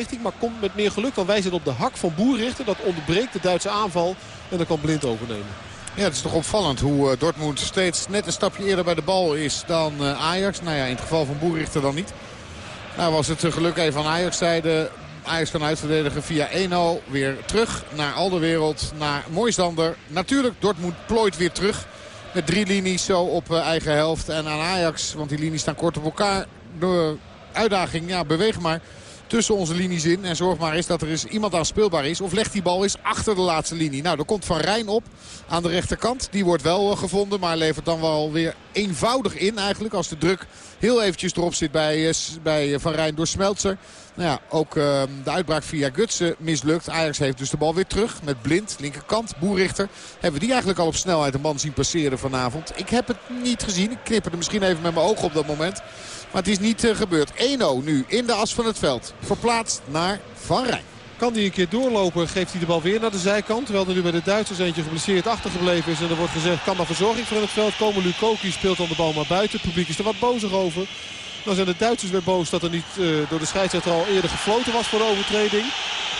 richting. Maar komt met meer geluk dan wij zitten op de hak van Boerrichter. Dat onderbreekt de Duitse aanval. En dan kan Blind overnemen. Ja, het is toch opvallend hoe uh, Dortmund steeds net een stapje eerder bij de bal is dan uh, Ajax. Nou ja, in het geval van Boerrichter dan niet. Nou was het geluk even van Ajax zijde. Ajax kan uitverdedigen via 1-0. Weer terug naar Alderwereld, naar Mooisander. Natuurlijk, Dortmund plooit weer terug. Met drie linies zo op uh, eigen helft. En aan Ajax, want die linies staan kort op elkaar. De uitdaging, ja, beweeg maar tussen onze linies in. En zorg maar eens dat er eens iemand aan speelbaar is. Of legt die bal eens achter de laatste linie. Nou, er komt Van Rijn op aan de rechterkant. Die wordt wel uh, gevonden, maar levert dan wel weer eenvoudig in eigenlijk. Als de druk heel eventjes erop zit bij, uh, bij Van Rijn door Smeltzer. Nou ja, ook uh, de uitbraak via Gutsen mislukt. Ajax heeft dus de bal weer terug met Blind, linkerkant, Boerrichter. Hebben we die eigenlijk al op snelheid een man zien passeren vanavond? Ik heb het niet gezien. Ik knipperde misschien even met mijn ogen op dat moment. Maar het is niet uh, gebeurd. 1-0 nu in de as van het veld. Verplaatst naar Van Rijn. Kan hij een keer doorlopen, geeft hij de bal weer naar de zijkant. Terwijl er nu bij de Duitsers eentje geblesseerd achtergebleven is. En er wordt gezegd, kan maar verzorging voor in het veld komen. Lukoki speelt dan de bal maar buiten. Het publiek is er wat bozig over. Dan zijn de Duitsers weer boos dat er niet uh, door de scheidsrechter al eerder gefloten was voor de overtreding.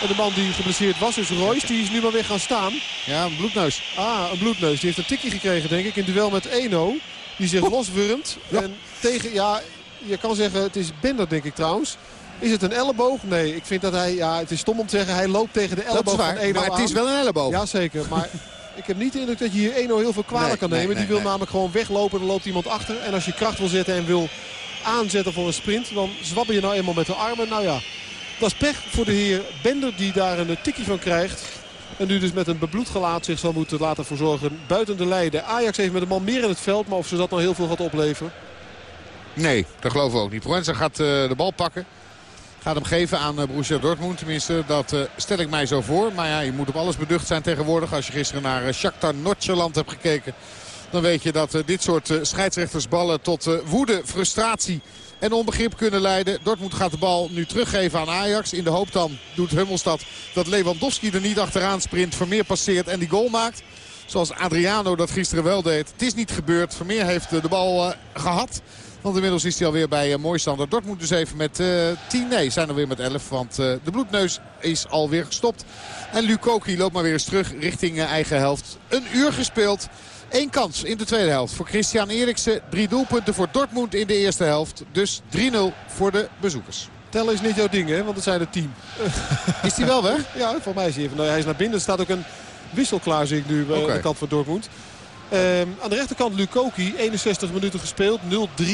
En de man die geblesseerd was, is Royce. Die is nu maar weer gaan staan. Ja, een bloedneus. Ah, een bloedneus. Die heeft een tikje gekregen, denk ik, in duel met Eno. Die zich loswurmt. Ja. En tegen, ja, je kan zeggen, het is Bender, denk ik trouwens. Is het een elleboog? Nee, ik vind dat hij, ja, het is stom om te zeggen, hij loopt tegen de elleboog waar, van Eno Maar het is wel een elleboog. Jazeker, maar ik heb niet de indruk dat je hier Eno heel veel kwalijk Nee, kan nemen. nee, Die wil namelijk gewoon weglopen, dan loopt iemand achter. En als je kracht wil zetten en wil aanzetten voor een sprint, dan zwabber je nou eenmaal met de armen. Nou ja, dat is pech voor de heer Bender die daar een tikje van krijgt. En nu dus met een bebloed gelaat zich zal moeten laten verzorgen buiten de lijden. Ajax heeft met een man meer in het veld, maar of ze dat nou heel veel gaat opleveren. Nee, dat geloven we ook niet. Proenza gaat uh, de bal pakken. Gaat hem geven aan uh, Borussia Dortmund. Tenminste, dat uh, stel ik mij zo voor. Maar ja, je moet op alles beducht zijn tegenwoordig. Als je gisteren naar uh, Shakhtar Noordjeland hebt gekeken... dan weet je dat dit soort scheidsrechtersballen tot woede, frustratie en onbegrip kunnen leiden. Dortmund gaat de bal nu teruggeven aan Ajax. In de hoop dan doet Hummelstad dat Lewandowski er niet achteraan sprint. Vermeer passeert en die goal maakt. Zoals Adriano dat gisteren wel deed. Het is niet gebeurd. Vermeer heeft de bal gehad. Want inmiddels is hij alweer bij uh, Mooistander. Dortmund dus even met uh, 10. Nee, zijn er weer met 11. Want uh, de bloedneus is alweer gestopt. En Lukoki loopt maar weer eens terug richting eigen helft. Een uur gespeeld. Eén kans in de tweede helft voor Christian Eriksen. Drie doelpunten voor Dortmund in de eerste helft. Dus 3-0 voor de bezoekers. Tellen is niet jouw ding, hè? Want het zijn er tien. Is hij wel weg? Ja, voor mij is hij even. Nou, hij is naar binnen. Er staat ook een wissel klaar, zie ik nu okay. aan de kant van Dortmund. Um, aan de rechterkant Lukoki, 61 minuten gespeeld, 0-3.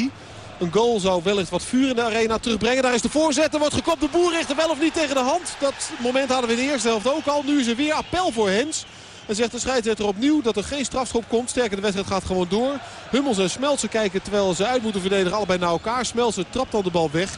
Een goal zou wellicht wat vuur in de arena terugbrengen. Daar is de voorzet. Er wordt gekopt. De boer richt wel of niet tegen de hand. Dat moment hadden we in de eerste helft ook al. Nu is er weer appel voor Hens. En zegt de scheidsrechter opnieuw dat er geen strafschop komt. Sterker, de wedstrijd gaat gewoon door. Hummels en Smeltzer kijken terwijl ze uit moeten verdedigen. Allebei naar elkaar. Smeltzer trapt dan de bal weg.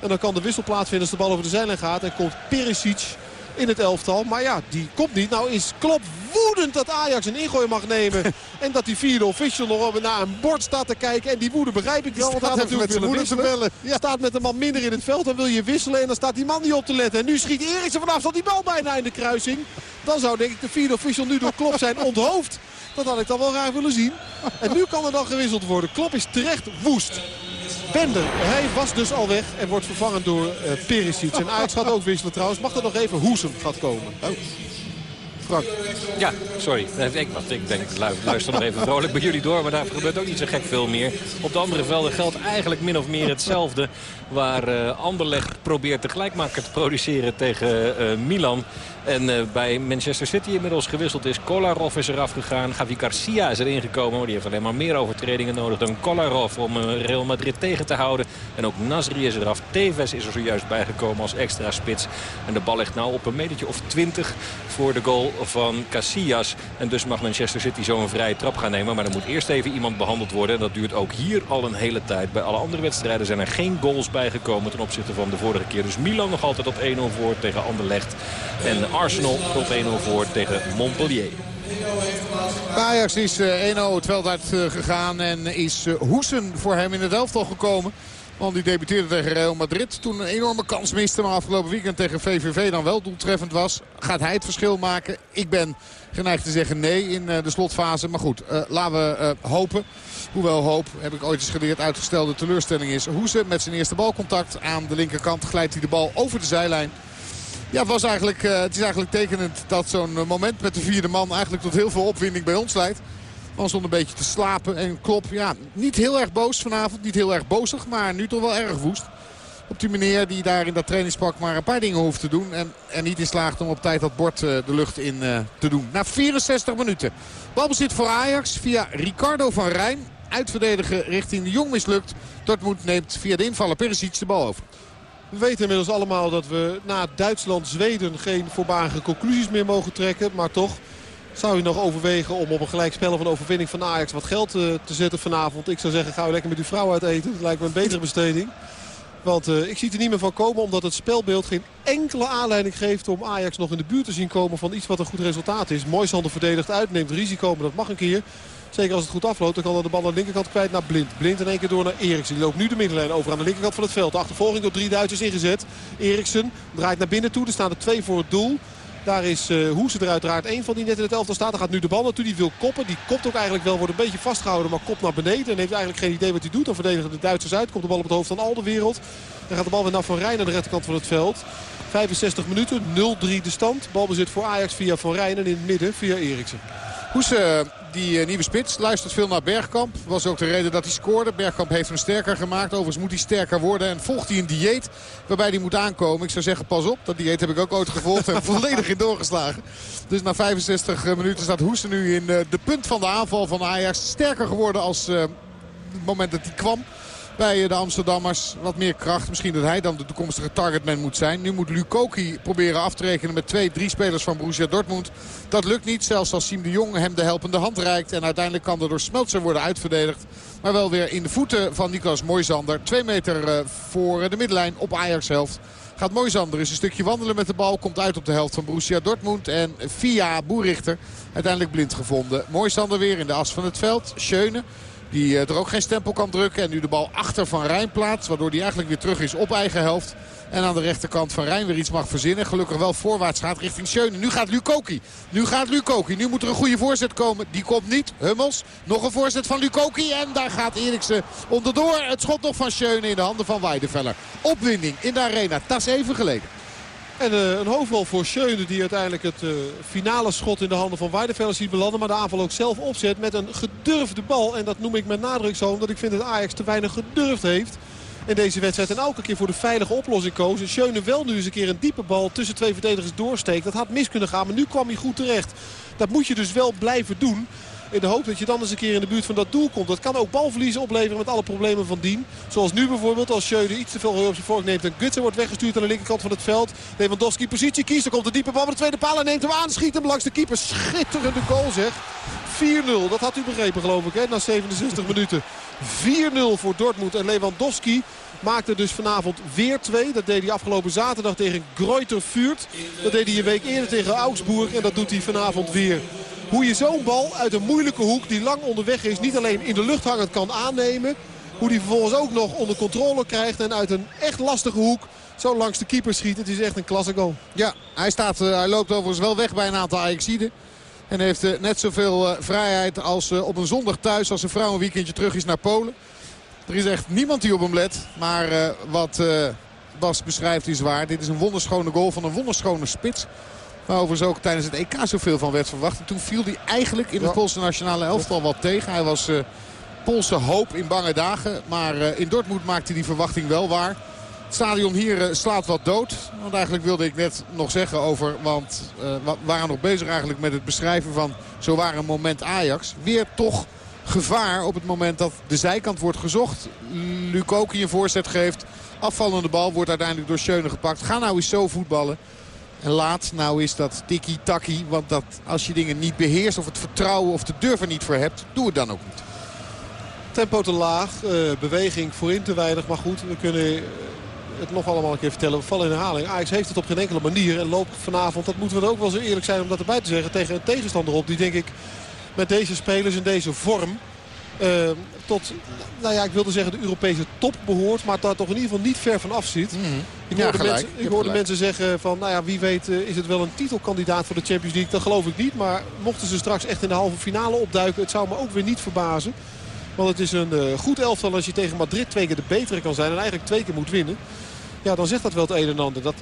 En dan kan de wissel plaatsvinden als de bal over de zijlijn gaat. En komt Perisic in het elftal. Maar ja, die komt niet. Nou is Klop woedend dat Ajax een ingooi mag nemen. en dat die vierde official nog naar een bord staat te kijken. En die woede begrijp ik wel. Want hij natuurlijk willen wisselen. bellen. Ja. Staat met een man minder in het veld. Dan wil je wisselen. En dan staat die man niet op te letten. En nu schiet Eriksen vanaf. Staat die bal bijna in de kruising. Dan zou denk ik de vierde official nu door Klop zijn onthoofd. Dat had ik dan wel graag willen zien. En nu kan er dan gewisseld worden. Klop is terecht woest. Bender, hij was dus al weg en wordt vervangen door uh, Perisic. En Ajax gaat ook wisselen trouwens. Mag er nog even Hoesem gaat komen. Oh. Ja, sorry. Ik, wacht, ik denk, luister nog even vrolijk bij jullie door. Maar daar gebeurt ook niet zo gek veel meer. Op de andere velden geldt eigenlijk min of meer hetzelfde. Waar uh, Anderlecht probeert de gelijkmaker te produceren tegen uh, Milan. En uh, bij Manchester City inmiddels gewisseld is. Kolarov is eraf gegaan. Gavi Garcia is erin gekomen. Die heeft alleen maar meer overtredingen nodig dan Kolarov om Real Madrid tegen te houden. En ook Nasri is eraf. Tevez is er zojuist bijgekomen als extra spits. En de bal ligt nou op een metertje of twintig voor de goal van Casillas. En dus mag Manchester City zo een vrije trap gaan nemen. Maar er moet eerst even iemand behandeld worden. En dat duurt ook hier al een hele tijd. Bij alle andere wedstrijden zijn er geen goals bijgekomen ten opzichte van de vorige keer. Dus Milan nog altijd op 1-0 voor tegen Anderlecht. En Arsenal tot 1-0 voor tegen Montpellier. Ajax is uh, 1-0 het veld uit uh, gegaan en is uh, Hoesen voor hem in het elftal gekomen. Want die debuteerde tegen Real Madrid. Toen een enorme kans miste. Maar afgelopen weekend tegen VVV dan wel doeltreffend was. Gaat hij het verschil maken? Ik ben geneigd te zeggen nee in de slotfase. Maar goed, laten we hopen. Hoewel hoop, heb ik ooit eens geleerd, uitgestelde teleurstelling is. Hoesen met zijn eerste balcontact aan de linkerkant glijdt hij de bal over de zijlijn. Ja, was eigenlijk, het is eigenlijk tekenend dat zo'n moment met de vierde man eigenlijk tot heel veel opwinding bij ons leidt. Was om een beetje te slapen. En Klop, ja, niet heel erg boos vanavond. Niet heel erg bozig, maar nu toch wel erg woest. Op die meneer die daar in dat trainingspak maar een paar dingen hoeft te doen. En er niet in slaagt om op tijd dat bord de lucht in te doen. Na 64 minuten. Balbezit voor Ajax via Ricardo van Rijn uitverdedigen richting de Jong mislukt. Dortmund neemt via de invaller Perisic de bal over. We weten inmiddels allemaal dat we na Duitsland-Zweden geen voorbarige conclusies meer mogen trekken. Maar toch zou je nog overwegen om op een gelijkspel of een overwinning van Ajax wat geld te, eh, te zetten vanavond. Ik zou zeggen, ga lekker met uw vrouw uit eten. Dat lijkt me een betere besteding. Want uh, ik zie er niet meer van komen omdat het spelbeeld geen enkele aanleiding geeft om Ajax nog in de buurt te zien komen van iets wat een goed resultaat is. Mooi Sander verdedigt uit, neemt risico, maar dat mag een keer. Zeker als het goed afloopt, dan kan hij de bal aan de linkerkant kwijt naar Blind. Blind in één keer door naar Eriksen. Die loopt nu de middenlijn over aan de linkerkant van het veld. De achtervolging door drie Duitsers ingezet. Eriksen draait naar binnen toe. Er staan er twee voor het doel. Daar is uh, Hoese er uiteraard één van die net in het elftal staat. Dan gaat nu de bal naartoe. Die wil koppen. Die kopt ook eigenlijk wel. Wordt een beetje vastgehouden. Maar kopt naar beneden. En heeft eigenlijk geen idee wat hij doet. Dan verdedigen de Duitsers uit. Komt de bal op het hoofd van al de wereld. Dan gaat de bal weer naar Van Rijn aan de rechterkant van het veld. 65 minuten. 0-3 de stand. Balbezit voor Ajax via Van Rijn. En in het midden via Eriksen. Hoese die uh, nieuwe spits. Luistert veel naar Bergkamp. Was ook de reden dat hij scoorde. Bergkamp heeft hem sterker gemaakt. Overigens moet hij sterker worden. En volgt hij een dieet waarbij hij moet aankomen. Ik zou zeggen pas op. Dat dieet heb ik ook ooit gevolgd. en volledig in doorgeslagen. Dus na 65 eh, minuten staat Hoese nu in uh, de punt van de aanval van Ajax. Sterker geworden als het moment dat hij kwam bij de Amsterdammers. Wat meer kracht. Misschien dat hij dan de toekomstige targetman moet zijn. Nu moet Lukoki proberen af te rekenen met twee, drie spelers van Borussia Dortmund. Dat lukt niet. Zelfs als Siem de Jong hem de helpende hand reikt. En uiteindelijk kan er door Smeltzer worden uitverdedigd. Maar wel weer in de voeten van Niklas Moisander. Twee meter eh, voor de middenlijn op Ajax helft. Gaat Moisander eens een stukje wandelen met de bal. Komt uit op de helft van Borussia Dortmund. En via Boerichter uiteindelijk blind gevonden. Moisander weer in de as van het veld. Schöne die eh, er ook geen stempel kan drukken. En nu de bal achter Van Rijn plaatst. Waardoor hij eigenlijk weer terug is op eigen helft. En aan de rechterkant Van Rijn weer iets mag verzinnen. Gelukkig wel voorwaarts gaat richting Schöne. Nu gaat Lukoki. Nu gaat Lukoki. Nu moet er een goede voorzet komen. Die komt niet. Hummels. Nog een voorzet van Lukoki. En daar gaat Eriksen onderdoor. Het schot nog van Schöne in de handen van Weideveller. Opwinding in de arena. Is even geleden. En uh, een hoofdrol voor Schöne die uiteindelijk het uh, finale schot in de handen van Weideveller ziet belanden. Maar de aanval ook zelf opzet met een gedurfde bal. En dat noem ik met nadruk zo omdat ik vind dat Ajax te weinig gedurfd heeft in deze wedstrijd. En elke keer voor de veilige oplossing koos. En Schöne wel nu eens een keer een diepe bal tussen twee verdedigers doorsteekt. Dat had mis kunnen gaan, maar nu kwam hij goed terecht. Dat moet je dus wel blijven doen. In de hoop dat je dan eens een keer in de buurt van dat doel komt. Dat kan ook balverliezen opleveren met alle problemen van dien. Zoals nu bijvoorbeeld als Schöne iets te veel op zijn vork neemt. En Gutsen wordt weggestuurd aan de linkerkant van het veld. Lewandowski positie kiest. Dan komt de diepe bal met de tweede paal en neemt hem aan. Schiet hem langs de keeper. Schitterende goal zeg. 4-0. Dat had u begrepen geloof ik hè, na 67 minuten. 4-0 voor Dortmund. En Lewandowski maakte dus vanavond weer twee. Dat deed hij afgelopen zaterdag tegen Greuter Vuurt. Dat deed hij een week eerder tegen Augsburg. En dat doet hij vanavond weer. Hoe je zo'n bal uit een moeilijke hoek die lang onderweg is... niet alleen in de lucht hangend kan aannemen... hoe die vervolgens ook nog onder controle krijgt... en uit een echt lastige hoek zo langs de keeper schiet. Het is echt een klasse goal. Ja, hij, staat, uh, hij loopt overigens wel weg bij een aantal Ajaxiden. En heeft uh, net zoveel uh, vrijheid als op een zondag thuis... als een vrouw een weekendje terug is naar Polen. Er is echt niemand die op hem let. Maar wat Bas beschrijft is waar. Dit is een wonderschone goal van een wonderschone spits. Waar overigens ook tijdens het EK zoveel van werd verwacht. En toen viel hij eigenlijk in de Poolse nationale elftal wat tegen. Hij was uh, Poolse hoop in bange dagen. Maar uh, in Dortmund maakte hij die verwachting wel waar. Het stadion hier uh, slaat wat dood. Want eigenlijk wilde ik net nog zeggen over... Want we waren nog bezig eigenlijk met het beschrijven van... Zo waren moment Ajax. Weer toch gevaar op het moment dat de zijkant wordt gezocht. Lukoki een voorzet geeft. Afvallende bal wordt uiteindelijk door Schöne gepakt. Ga nou eens zo voetballen. En laat nou is dat tikkie-takkie. Want dat als je dingen niet beheerst of het vertrouwen of de durf er niet voor hebt, doe het dan ook niet. Tempo te laag, uh, beweging voorin te weinig. Maar goed, we kunnen eh, het nog allemaal een keer vertellen. We vallen in herhaling. Ajax heeft het op geen enkele manier. En loopt vanavond, dat moeten we ook wel zo eerlijk zijn om dat erbij te zeggen... tegen een tegenstander op die denk ik met deze spelers in deze vorm... Uh, tot, nou ja, ik wilde zeggen de Europese top behoort. Maar daar toch in ieder geval niet ver van af zit. Mm -hmm. Ik hoorde, mensen, ik hoorde mensen zeggen van, nou ja, wie weet uh, is het wel een titelkandidaat voor de Champions League. Dat geloof ik niet. Maar mochten ze straks echt in de halve finale opduiken, het zou me ook weer niet verbazen. Want het is een uh, goed elftal als je tegen Madrid twee keer de betere kan zijn. En eigenlijk twee keer moet winnen. Ja, dan zegt dat wel het een en ander. Dat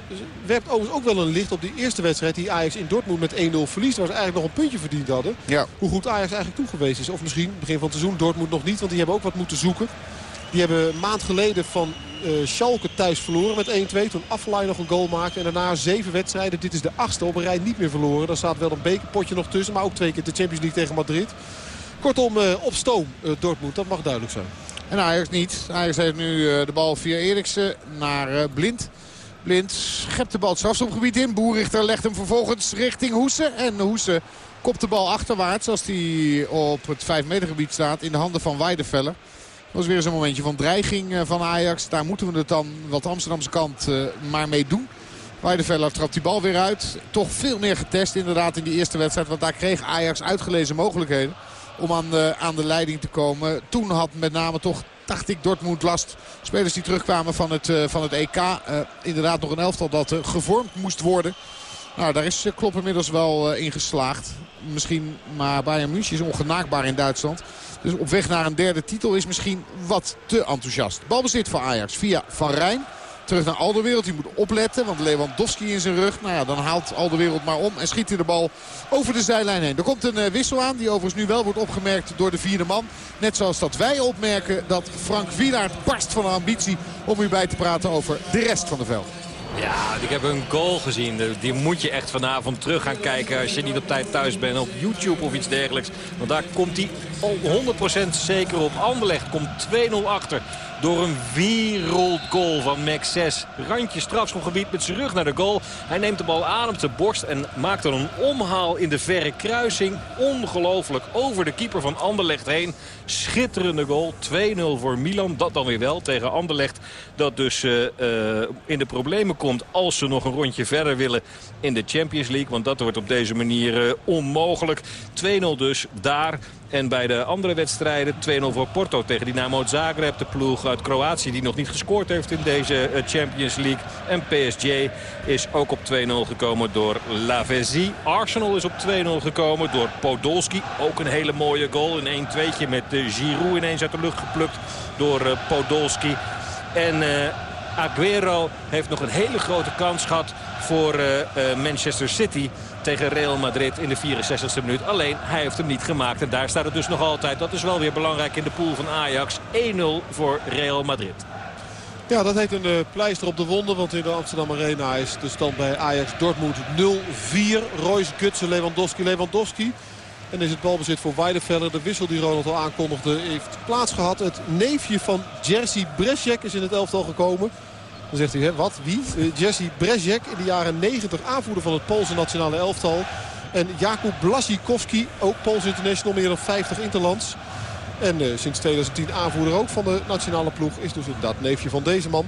werpt overigens ook wel een licht op die eerste wedstrijd die Ajax in Dortmund met 1-0 verliest. Waar ze eigenlijk nog een puntje verdiend hadden. Ja. Hoe goed Ajax eigenlijk toe geweest is. Of misschien begin van het seizoen Dortmund nog niet. Want die hebben ook wat moeten zoeken. Die hebben een maand geleden van uh, Schalke thuis verloren met 1-2. Toen Aflaai nog een goal maakte. En daarna zeven wedstrijden. Dit is de achtste op een rij niet meer verloren. Daar staat wel een bekerpotje nog tussen. Maar ook twee keer de Champions League tegen Madrid. Kortom, uh, op stoom uh, Dortmund. Dat mag duidelijk zijn. En Ajax niet. Ajax heeft nu de bal via Eriksen naar Blind. Blind schept de bal het strafstopgebied in. Boerichter legt hem vervolgens richting Hoesen. En Hoesen kopt de bal achterwaarts als hij op het 5 meter gebied staat in de handen van Weideveller. Dat was weer een momentje van dreiging eh, van Ajax. Daar moeten we het dan wat Amsterdamse kant eh, maar mee doen. Weideveller trapt die bal weer uit. Toch veel meer getest inderdaad in die eerste wedstrijd. Want daar kreeg Ajax uitgelezen mogelijkheden om aan de, aan de leiding te komen. Toen had met name toch, dacht ik, Dortmund last. Spelers die terugkwamen van het, uh, van het EK. Uh, inderdaad nog een elftal dat uh, gevormd moest worden. Nou, daar is Klopp inmiddels wel in geslaagd. Misschien, maar Bayern München is ongenaakbaar in Duitsland. Dus op weg naar een derde titel is misschien wat te enthousiast. Balbezit voor Ajax via Van Rijn. Terug naar Alderwereld. Die moet opletten. Want Lewandowski in zijn rug. Nou ja, dan haalt Alderwereld maar om. En schiet hij de bal over de zijlijn heen. Er komt een eh, wissel aan. Die overigens nu wel wordt opgemerkt door de vierde man. Net zoals dat wij opmerken dat Frank Wielaert barst van de ambitie. Om u bij te praten over de rest van de veld. Ja, ik heb een goal gezien. Die moet je echt vanavond terug gaan kijken als je niet op tijd thuis bent op YouTube of iets dergelijks. Want daar komt hij 100% zeker op. Anderlecht komt 2-0 achter door een wereldgoal van Max 6. Randje strafschopgebied met zijn rug naar de goal. Hij neemt de bal aan op zijn borst en maakt dan een omhaal in de verre kruising. Ongelooflijk over de keeper van Anderlecht heen. Schitterende goal. 2-0 voor Milan. Dat dan weer wel tegen Anderlecht. Dat dus uh, uh, in de problemen komt als ze nog een rondje verder willen in de Champions League. Want dat wordt op deze manier uh, onmogelijk. 2-0 dus daar. En bij de andere wedstrijden 2-0 voor Porto tegen Dynamo Zagreb. De ploeg uit Kroatië die nog niet gescoord heeft in deze Champions League. En PSG is ook op 2-0 gekomen door Lavezzi. Arsenal is op 2-0 gekomen door Podolski. Ook een hele mooie goal. Een 1-2'tje met Giroud ineens uit de lucht geplukt door Podolski. En uh, Aguero heeft nog een hele grote kans gehad voor Manchester City tegen Real Madrid in de 64e minuut. Alleen, hij heeft hem niet gemaakt. En daar staat het dus nog altijd. Dat is wel weer belangrijk in de pool van Ajax. 1-0 voor Real Madrid. Ja, dat heet een uh, pleister op de wonden. Want in de Amsterdam Arena is de stand bij Ajax Dortmund 0-4. Royce Gutsen, Lewandowski, Lewandowski. En is het balbezit voor Weideveller. De wissel die Ronald al aankondigde heeft plaatsgehad. Het neefje van Jerzy Bresjek is in het elftal gekomen. Dan zegt u, hè, wat, wie? Uh, Jesse Brezek in de jaren 90 aanvoerder van het Poolse nationale elftal. En Jakub Blasikowski, ook Pools international, meer dan 50 interlands. En uh, sinds 2010 aanvoerder ook van de nationale ploeg. Is dus inderdaad neefje van deze man.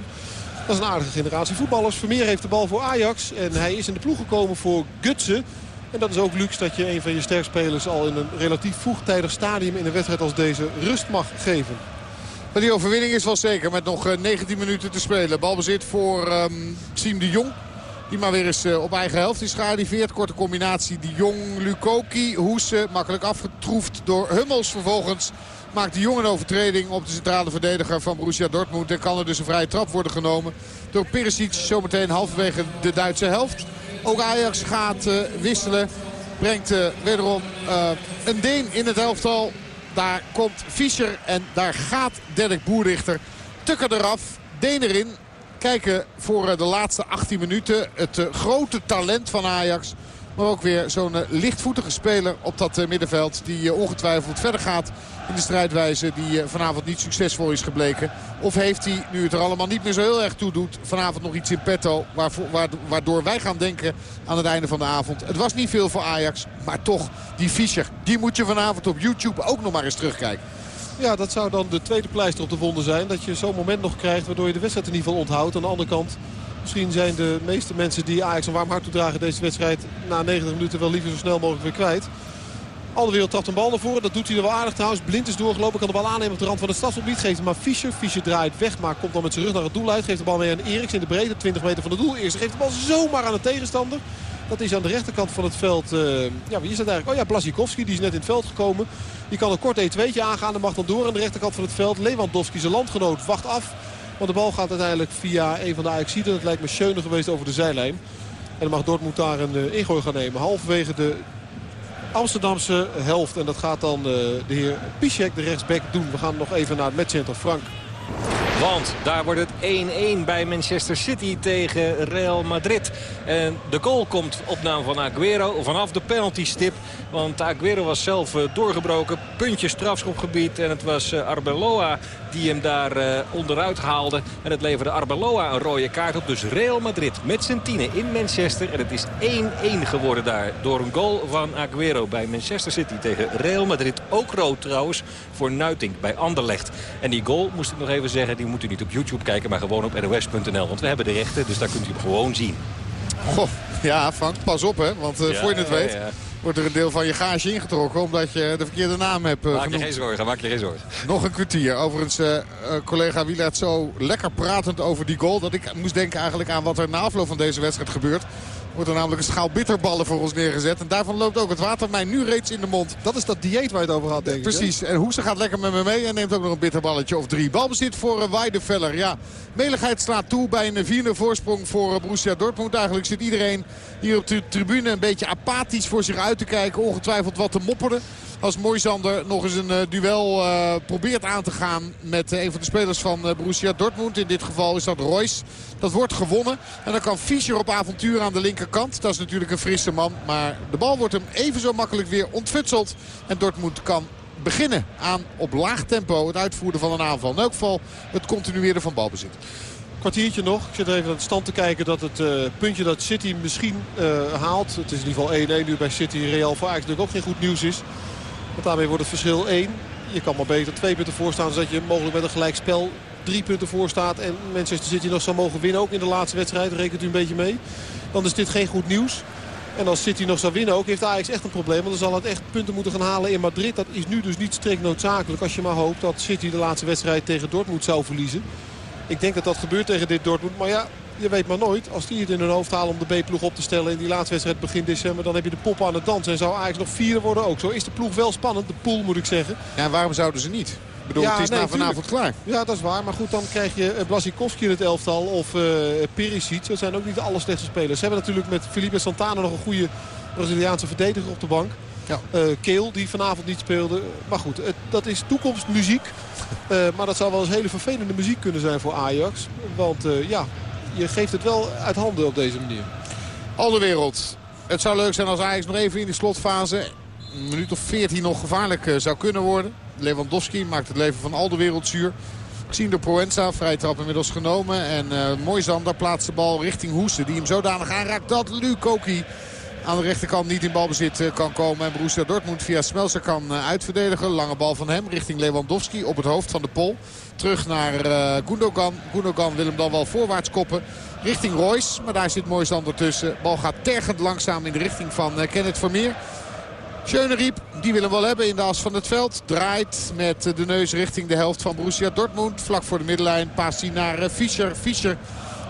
Dat is een aardige generatie voetballers. Vermeer heeft de bal voor Ajax. En hij is in de ploeg gekomen voor Gutsen. En dat is ook luxe dat je een van je sterkspelers al in een relatief vroegtijdig stadium in een wedstrijd als deze rust mag geven. Maar die overwinning is wel zeker met nog 19 minuten te spelen. Balbezit voor um, Siem de Jong. Die maar weer eens op eigen helft is gearriveerd. Korte combinatie de Jong, Lukoki, Hoese. Makkelijk afgetroefd door Hummels. Vervolgens maakt de Jong een overtreding op de centrale verdediger van Borussia Dortmund. En kan er dus een vrije trap worden genomen door Perisic. Zometeen halverwege de Duitse helft. Ook Ajax gaat uh, wisselen. Brengt uh, wederom een Deen in het elftal. Daar komt Fischer en daar gaat Dirk Boerrichter. Tukker eraf, Deen erin. Kijken voor de laatste 18 minuten. Het grote talent van Ajax. Maar ook weer zo'n lichtvoetige speler op dat middenveld. Die ongetwijfeld verder gaat in de strijdwijze die vanavond niet succesvol is gebleken. Of heeft hij, nu het er allemaal niet meer zo heel erg toe doet, vanavond nog iets in petto. Waardoor wij gaan denken aan het einde van de avond. Het was niet veel voor Ajax, maar toch die Fischer. Die moet je vanavond op YouTube ook nog maar eens terugkijken. Ja, dat zou dan de tweede pleister op de wonden zijn. Dat je zo'n moment nog krijgt waardoor je de wedstrijd in ieder geval onthoudt. Aan de andere kant, misschien zijn de meeste mensen die Ajax een warm hart toedragen deze wedstrijd na 90 minuten wel liever zo snel mogelijk weer kwijt. Alle wereld trapt een bal naar voren. Dat doet hij er wel aardig trouwens. Blind is doorgelopen. Kan de bal aannemen op de rand van het stadsgebied. Geeft hem maar Fischer. Fischer draait weg. Maar komt dan met zijn rug naar het doel uit. Geeft de bal mee aan Eriks in de breedte. 20 meter van het doel. Eerst geeft de bal zomaar aan de tegenstander. Dat is aan de rechterkant van het veld. Uh, ja, wie is dat eigenlijk? Oh ja, Blasikowski. Die is net in het veld gekomen. Die kan een kort 1-2'tje aangaan. En mag dan door aan de rechterkant van het veld. Lewandowski, zijn landgenoot, wacht af. Want de bal gaat uiteindelijk via een van de Ajaxiden. Het lijkt me Schöne geweest over de zijlijn. En dan mag Dortmund daar een uh, ingooi gaan nemen. Halverwege de Amsterdamse helft. En dat gaat dan uh, de heer Piszek, de rechtsback, doen. We gaan nog even naar het matchcenter. Frank. Want daar wordt het 1-1 bij Manchester City tegen Real Madrid. En de goal komt op naam van Aguero vanaf de penaltystip. Want Aguero was zelf eh, doorgebroken. Puntje strafschopgebied. En het was eh, Arbeloa die hem daar uh, onderuit haalde. En het leverde Arbeloa een rode kaart op. Dus Real Madrid met zijn tienen in Manchester. En het is 1-1 geworden daar. Door een goal van Aguero bij Manchester City tegen Real Madrid. Ook rood trouwens voor Nuiting bij Anderlecht. En die goal, moest ik nog even zeggen, die moet u niet op YouTube kijken. Maar gewoon op nos.nl. Want we hebben de rechten, dus daar kunt u hem gewoon zien. Goh, ja Frank, pas op hè. Want uh, ja, voor je het weet... Ja, wordt er een deel van je gage ingetrokken. Omdat je de verkeerde naam hebt uh, Maak genoemd. je geen zorgen, maak je geen zorgen. Nog een kwartier. Overigens, uh, collega Wielaert zo lekker pratend over die goal. Dat ik moest denken eigenlijk aan wat er na afloop van deze wedstrijd gebeurt. Wordt er namelijk een schaal bitterballen voor ons neergezet. En daarvan loopt ook het water mij nu reeds in de mond. Dat is dat dieet waar je het over had, denk ik. Precies. En Hoese gaat lekker met me mee en neemt ook nog een bitterballetje of drie. Balbezit voor uh, Weideveller. Ja, meligheid slaat toe bij een vierde voorsprong voor uh, Borussia Dortmund. Eigenlijk zit iedereen hier op de tribune een beetje apathisch voor zich uit te kijken. Ongetwijfeld wat te mopperen. Als Moisander nog eens een uh, duel uh, probeert aan te gaan met uh, een van de spelers van Borussia Dortmund. In dit geval is dat Royce. Dat wordt gewonnen. En dan kan Fischer op avontuur aan de linkerkant. Dat is natuurlijk een frisse man. Maar de bal wordt hem even zo makkelijk weer ontfutseld. En Dortmund kan beginnen aan op laag tempo het uitvoeren van een aanval. In elk geval het continueren van balbezit. Kwartiertje nog. Ik zit even aan de stand te kijken dat het puntje dat City misschien haalt. Het is in ieder geval 1-1 nu bij City. Real voor Ajax natuurlijk ook geen goed nieuws is. Want daarmee wordt het verschil 1. Je kan maar beter twee punten voorstaan. Zodat je mogelijk met een gelijkspel drie punten voor staat. En Manchester City nog zou mogen winnen ook in de laatste wedstrijd. Rekent u een beetje mee. Dan is dit geen goed nieuws. En als City nog zou winnen ook, heeft Ajax echt een probleem. Want dan zal het echt punten moeten gaan halen in Madrid. Dat is nu dus niet strikt noodzakelijk. Als je maar hoopt dat City de laatste wedstrijd tegen Dortmund zou verliezen. Ik denk dat dat gebeurt tegen dit Dortmund. Maar ja, je weet maar nooit. Als die het in hun hoofd halen om de B-ploeg op te stellen in die laatste wedstrijd begin december. Dan heb je de pop aan het dansen. En zou Ajax nog vierde worden ook. Zo is de ploeg wel spannend. De pool moet ik zeggen. Ja, waarom zouden ze niet? Ik bedoel, Ja, het is nee, na vanavond klaar. Ja, dat is waar. Maar goed, dan krijg je eh, Blasikowski in het elftal of eh Perisic. Dat zijn ook niet de allerslechtste spelers. Ze hebben natuurlijk met Felipe Santana nog een goede Braziliaanse verdediger op de bank. Ja. Eh, Keel, die vanavond niet speelde. Maar goed, het- dat is toekomstmuziek. Maar dat zou wel eens hele vervelende muziek kunnen zijn voor Ajax. Want ja, je geeft het wel uit handen op deze manier. Al de wereld. Het zou leuk zijn als Ajax nog even in de slotfase... een minuut of 14 nog gevaarlijk eh, zou kunnen worden. Lewandowski maakt het leven van al de wereld zuur. Gezien door Proenza, vrije trap inmiddels genomen. En eh Moisander plaatst de bal richting Hoese. Die hem zodanig aanraakt dat Lukoki aan de rechterkant niet in balbezit eh, kan komen. En Borussia Dortmund via Smelser kan eh, uitverdedigen. Lange bal van hem richting Lewandowski op het hoofd van de Pol. Terug naar eh Gundogan. Gundogan wil hem dan wel voorwaarts koppen. Richting Royce, maar daar zit Moisander tussen. Bal gaat tergend langzaam in de richting van eh, Kenneth Vermeer. Schöne die willen we wel hebben in de as van het veld. Draait met de neus richting de helft van Borussia Dortmund. Vlak voor de middenlijn paast hij naar Fischer. Fischer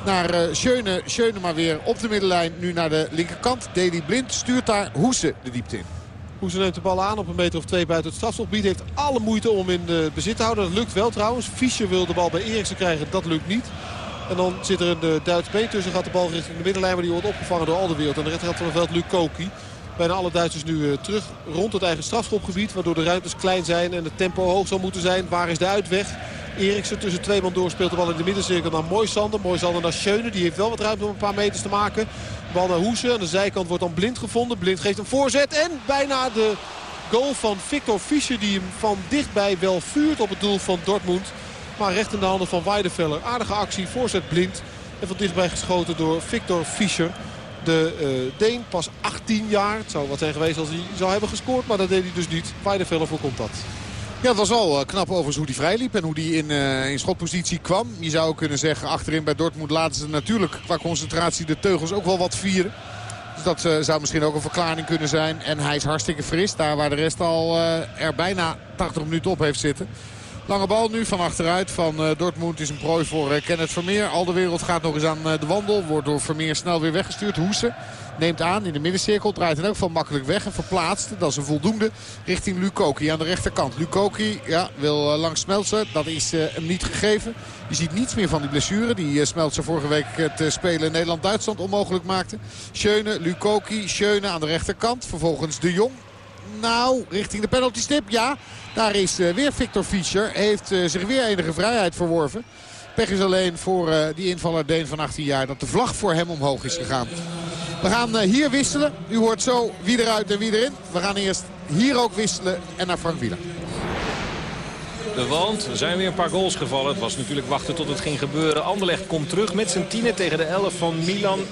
naar eh, Schöne. Schöne maar weer op de middenlijn. Nu naar de linkerkant. Deli Blind stuurt daar Hoese de diepte in. Hoe ze neemt de bal aan op een meter of twee buiten het strafschopgebied. Heeft alle moeite om in de bezit te houden. Dat lukt wel trouwens. Fischer wil de bal bij Eriksen krijgen. Dat lukt niet. En dan zit er een eh, Duits tussen. Gaat de bal richting de middenlijn. Maar die wordt opgevangen door Alderwereld. En de rechterkant van het veld Lukoki. Bijna alle Duitsers nu eh, terug rond het eigen strafschopgebied. Waardoor de ruimtes klein zijn en het tempo hoog zal moeten zijn. Waar is de uitweg? Eriksen tussen twee man door speelt de bal in de middencirkel naar Moisander. Moisander naar Schöne. Die heeft wel wat ruimte om een paar meters te maken. Bal naar Hoese. Aan de zijkant wordt dan Blind gevonden. Blind geeft een voorzet. En bijna de goal van Victor Fischer. Die hem van dichtbij wel vuurt op het doel van Dortmund. Maar recht in de handen van Weideveller. Aardige actie. Voorzet Blind. En van dichtbij geschoten door Victor Fischer. De eh Deen pas 18 jaar. Het zou wat zijn geweest als hij zou hebben gescoord. Maar dat deed hij dus niet. Weideveller voorkomt dat. Ja, het was wel eh, knap overigens hoe hij vrij liep en hoe hij in, eh, in schotpositie kwam. Je zou kunnen zeggen, achterin bij Dortmund laten ze natuurlijk qua concentratie de teugels ook wel wat vieren. Dus dat eh, zou misschien ook een verklaring kunnen zijn. En hij is hartstikke fris, daar waar de rest al er bijna 80 minuten op heeft zitten. Lange bal nu van achteruit van uh, Dortmund is een prooi voor uh, Kenneth Vermeer. Al de wereld gaat nog eens aan uh, de wandel. Wordt door Vermeer snel weer weggestuurd. Hoesen neemt aan in de middencirkel. Draait in elk geval makkelijk weg en verplaatst. Dat is een voldoende richting Lukoki aan de rechterkant. Lukoki ja, wil langs Smeltzer. Dat is hem niet gegeven. Je ziet niets meer van die blessure. Die Smeltzer vorige week het spelen Nederland-Duitsland onmogelijk maakte. Schöne, Lukoki, Schöne aan de rechterkant. Vervolgens De Jong nou, richting de penalty stip. Ja, daar is uh, weer Victor Fischer. Heeft uh, zich weer enige vrijheid verworven. Pech is alleen voor uh, die invaller Deen van 18 jaar dat de vlag voor hem omhoog is gegaan. We gaan hier wisselen. U hoort zo wie eruit en wie erin. We gaan eerst hier ook wisselen en naar Frank Wieler. Want er zijn weer een paar goals gevallen. Het was natuurlijk wachten tot het ging gebeuren. Anderlecht komt terug met zijn tienen tegen de 11 van Milan. 1-2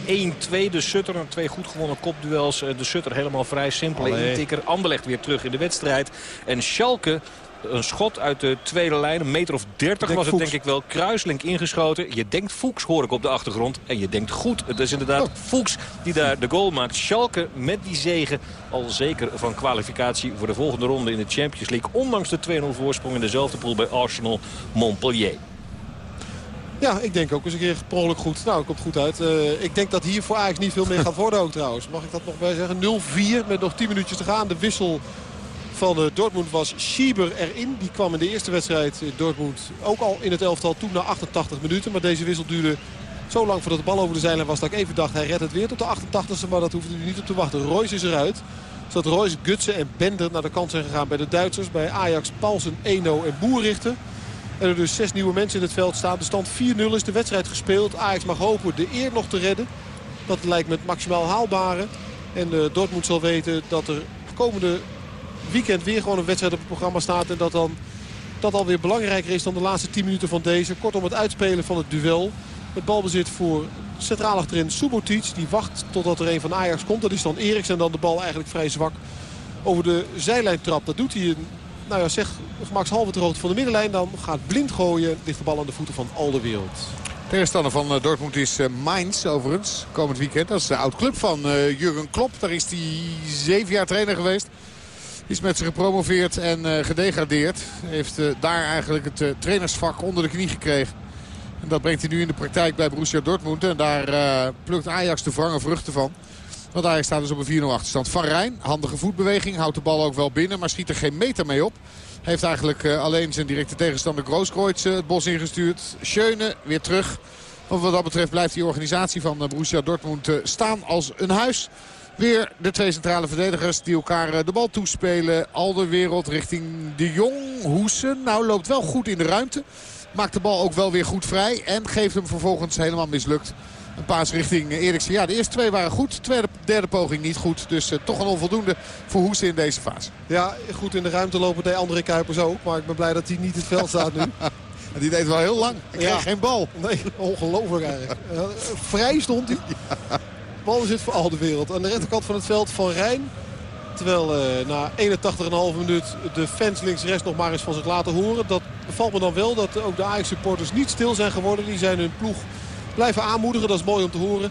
de Sutter. Twee goed gewonnen kopduels. De Sutter helemaal vrij simpel. Intikker. Anderlecht weer terug in de wedstrijd. En Schalke een schot uit de tweede lijn. Een meter of 30 was het denk ik wel. Kruislink ingeschoten. Je denkt Fuchs hoor ik op de achtergrond. En je denkt goed. Het is inderdaad oh. Fuchs die daar de goal maakt. Schalke met die zegen al zeker van kwalificatie voor de volgende ronde in de Champions League. Ondanks de 2-0 voorsprong in dezelfde pool bij Arsenal Montpellier. Ja, ik denk ook eens een keer per goed. Nou, komt goed uit. Uh, ik denk dat hier voor Ajax niet veel meer gaat worden ook trouwens. Mag ik dat nog bij zeggen? 0-4 met nog 10 minuutjes te gaan. De wissel van uh, Dortmund was Schieber erin. Die kwam in de eerste wedstrijd Dortmund ook al in het elftal toen na 88 minuten. Maar deze wissel duurde zo lang voordat de bal over de zijlijn was dat ik even dacht hij redt het weer tot de 88ste. Maar dat hoefde hij niet op te wachten. Royce is eruit. Zodat Royce, Gutsen en Bender naar de kant zijn gegaan bij de Duitsers. Bij Ajax, Paulsen, Eno en Boerrichter. En er dus zes nieuwe mensen in het veld staan. De stand 4-0 is de wedstrijd gespeeld. Ajax mag hopen de eer nog te redden. Dat lijkt me het maximaal haalbare. En uh, Dortmund zal weten dat er komende weekend weer gewoon een wedstrijd op het programma staat. En dat dan dat alweer belangrijker is dan de laatste 10 minuten van deze. Kortom het uitspelen van het duel. Het balbezit voor centraal achterin Subotic. Die wacht totdat er een van Ajax komt. Dat is dan Eriks en dan de bal eigenlijk vrij zwak over de zijlijn trapt. Dat doet hij een, nou ja, zeg, gemakshalve ter hoogte van de middenlijn. Dan gaat blind gooien. Ligt de bal aan de voeten van al de wereld. Tegenstander van eh, Dortmund is eh, Mainz overigens. Komend weekend. Dat is de oud-club van uh, Jurgen Klopp. Daar is hij zeven jaar trainer geweest is met ze gepromoveerd en uh, gedegradeerd. Heeft uh, daar eigenlijk het uh, trainersvak onder de knie gekregen. En dat brengt hij nu in de praktijk bij Borussia Dortmund. En daar plukt Ajax de wrange vruchten van. Want Ajax staat dus op een 4-0 achterstand. Van Rijn, handige voetbeweging, houdt de bal ook wel binnen. Maar schiet er geen meter mee op. Heeft eigenlijk alleen zijn directe tegenstander Grooskreutz het bos ingestuurd. Schöne weer terug. Want wat dat betreft blijft die organisatie van Borussia Dortmund staan als een huis. Weer de twee centrale verdedigers die elkaar eh, de bal toespelen. Alderwereld richting de Jong. Hoesen. Nou loopt wel goed in de ruimte. Maakt de bal ook wel weer goed vrij. En geeft hem vervolgens helemaal mislukt. Een paas richting Eriksen. Ja, de eerste twee waren goed. Tweede, derde poging niet goed. Dus uh, toch een onvoldoende voor Hoesen in deze fase. Ja, goed in de ruimte lopen de andere Kuipers ook. Maar ik ben blij dat hij niet het veld staat nu. Die deed wel heel lang. Hij kreeg geen bal. Nee, ongelooflijk eigenlijk. vrij stond hij. Ja bal zit voor al de wereld. Aan de rechterkant van het veld van Rijn. Terwijl uh, na 81,5 minuut de fans links-rechts nog maar eens van zich laten horen. Dat valt me dan wel dat ook de Ajax-supporters niet stil zijn geworden. Die zijn hun ploeg blijven aanmoedigen. Dat is mooi om te horen.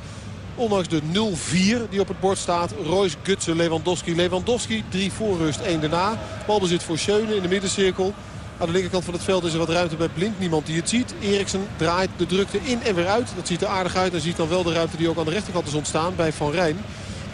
Ondanks de 0-4 die op het bord staat. Royce, Gutsen, Lewandowski. Lewandowski, drie voor rust, één daarna. Balbezit voor Schöne in de middencirkel. Aan de linkerkant van het veld is er wat ruimte bij Blind. Niemand die het ziet. Eriksen draait de drukte in en weer uit. Dat ziet er aardig uit. En ziet dan wel de ruimte die ook aan de rechterkant is ontstaan bij Van Rijn.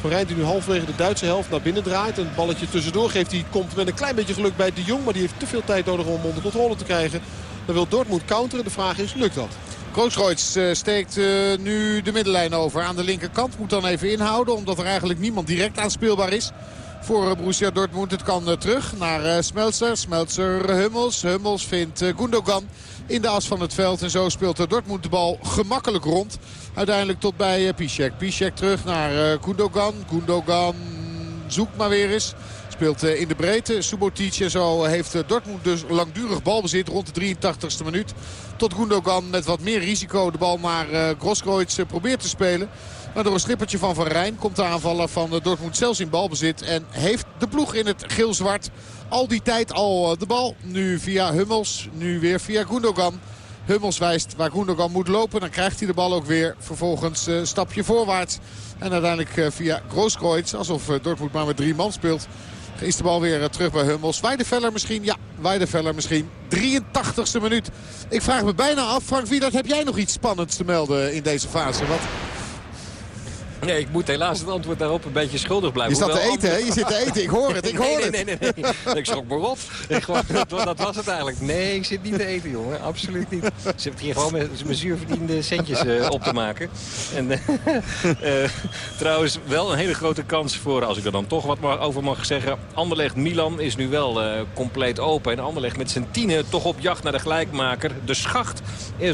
Van Rijn die nu halverwege de Duitse helft naar binnen draait. Een balletje tussendoor geeft. Die komt met een klein beetje geluk bij de Jong. Maar die heeft te veel tijd nodig om onder controle te krijgen. Dan wil Dortmund counteren. De vraag is, lukt dat? Kroosroyts uh, steekt uh, nu de middenlijn over aan de linkerkant. Moet dan even inhouden omdat er eigenlijk niemand direct aanspeelbaar is voor Borussia Dortmund. Het kan eh, terug naar eh, Smeltzer. Smeltzer Hummels. Hummels vindt eh, Gundogan in de as van het veld. En zo speelt Dortmund de bal gemakkelijk rond. Uiteindelijk tot bij Piszek. Piszek terug naar Gundogan. Gundogan zoekt maar weer eens. Speelt in de breedte. Subotic en zo heeft Dortmund dus langdurig balbezit rond de 83ste minuut. Tot Gundogan met wat meer risico de bal naar Grosskreutz probeert te spelen. Maar door een slippertje van Van Rijn komt de aanvaller van Dortmund zelfs in balbezit. En heeft de ploeg in het geel-zwart al die tijd al eh, de bal. Nu via Hummels, nu weer via Gundogan. Hummels wijst waar Gundogan moet lopen. Dan krijgt hij de bal ook weer. Vervolgens een uh, stapje voorwaarts. En uiteindelijk via Grooskreutz, alsof Dortmund maar met drie man speelt. Is de bal weer terug bij Hummels. Weideveller misschien? Ja, Weideveller misschien. 83ste minuut. Ik vraag me bijna af, Frank Wieland, heb jij nog iets spannends te melden in deze fase? Wat Nee, ik moet helaas het antwoord daarop een beetje schuldig blijven. Je zat te eten, hè? Je zit te eten. Ik hoor het, ik hoor nee, het. Nee, nee, nee. nee. Ik schrok me rot. dat was het eigenlijk. Nee, ik zit niet te eten, jongen. Absoluut niet. Ze zit hier gewoon met mijn zuurverdiende centjes uh, op te maken. En uh, uh, trouwens, wel een hele grote kans voor, als ik er dan toch wat maar over mag zeggen. Anderlecht-Milan is nu wel compleet open. En Anderlecht met zijn tienen toch op jacht naar de gelijkmaker. De schacht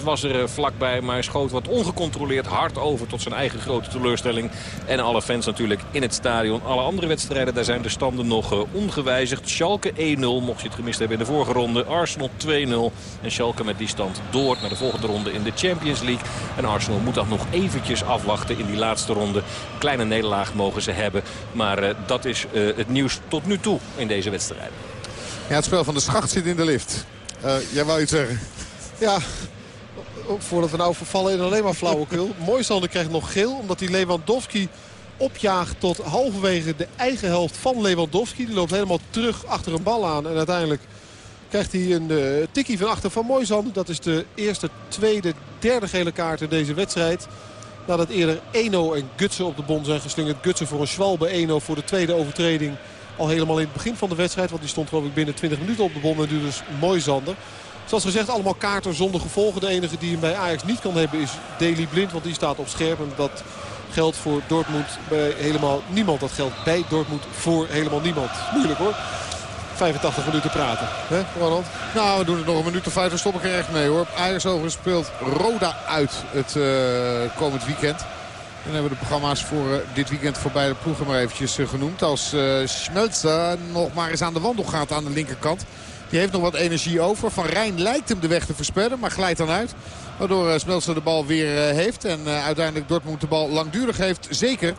was er vlakbij, maar schoot wat ongecontroleerd hard over tot zijn eigen grote teleurstelling. En alle fans natuurlijk in het stadion. Alle andere wedstrijden, daar zijn de standen nog uh, ongewijzigd. Schalke 1-0, mocht je het gemist hebben in de vorige ronde. Arsenal 2-0. En Schalke met die stand door naar de volgende ronde in de Champions League. En Arsenal moet dat nog eventjes afwachten in die laatste ronde. Kleine nederlaag mogen ze hebben. Maar uh, dat is uh, het nieuws tot nu toe in deze wedstrijd. Ja, het spel van de schacht zit in de lift. jij wou iets zeggen? Ja, voordat we nou vervallen in alleen maar flauwekul. Moisander krijgt nog geel omdat hij Lewandowski opjaagt tot halverwege de eigen helft van Lewandowski. Die loopt helemaal terug achter een bal aan. En uiteindelijk krijgt hij een uh, tikkie van achter van Moisander. Dat is de eerste, tweede, derde gele kaart in deze wedstrijd. Nadat eerder Eno en Gutsen op de bon zijn geslingerd. Gutsen voor een Schwalbe, Eno voor de tweede overtreding. Al helemaal in het begin van de wedstrijd. Want die stond geloof ik binnen 20 minuten op de bon. En nu dus Moisander. Zoals gezegd, allemaal kaarten zonder gevolgen. De enige die hem bij Ajax niet kan hebben is Deli Blind. Want die staat op scherp. En dat geldt voor Dortmund bij helemaal niemand. Dat geldt bij Dortmund voor helemaal niemand. Moeilijk hoor. 85 minuten praten. Hè, Ronald? Nou, we doen het nog een minuut of vijf. Dan stop ik er echt mee hoor. Ajax overigens speelt Roda uit het uh, komend weekend. Dan hebben we de programma's voor uh, dit weekend voor beide ploegen maar eventjes uh, genoemd. Als uh, Schmelzer nog maar eens aan de wandel gaat aan de linkerkant. Die heeft nog wat energie over. Van Rijn lijkt hem de weg te verspellen, maar glijdt dan uit. Waardoor uh, Smeltzer de bal weer uh, heeft. En uh, uiteindelijk Dortmund de bal langdurig heeft. Zeker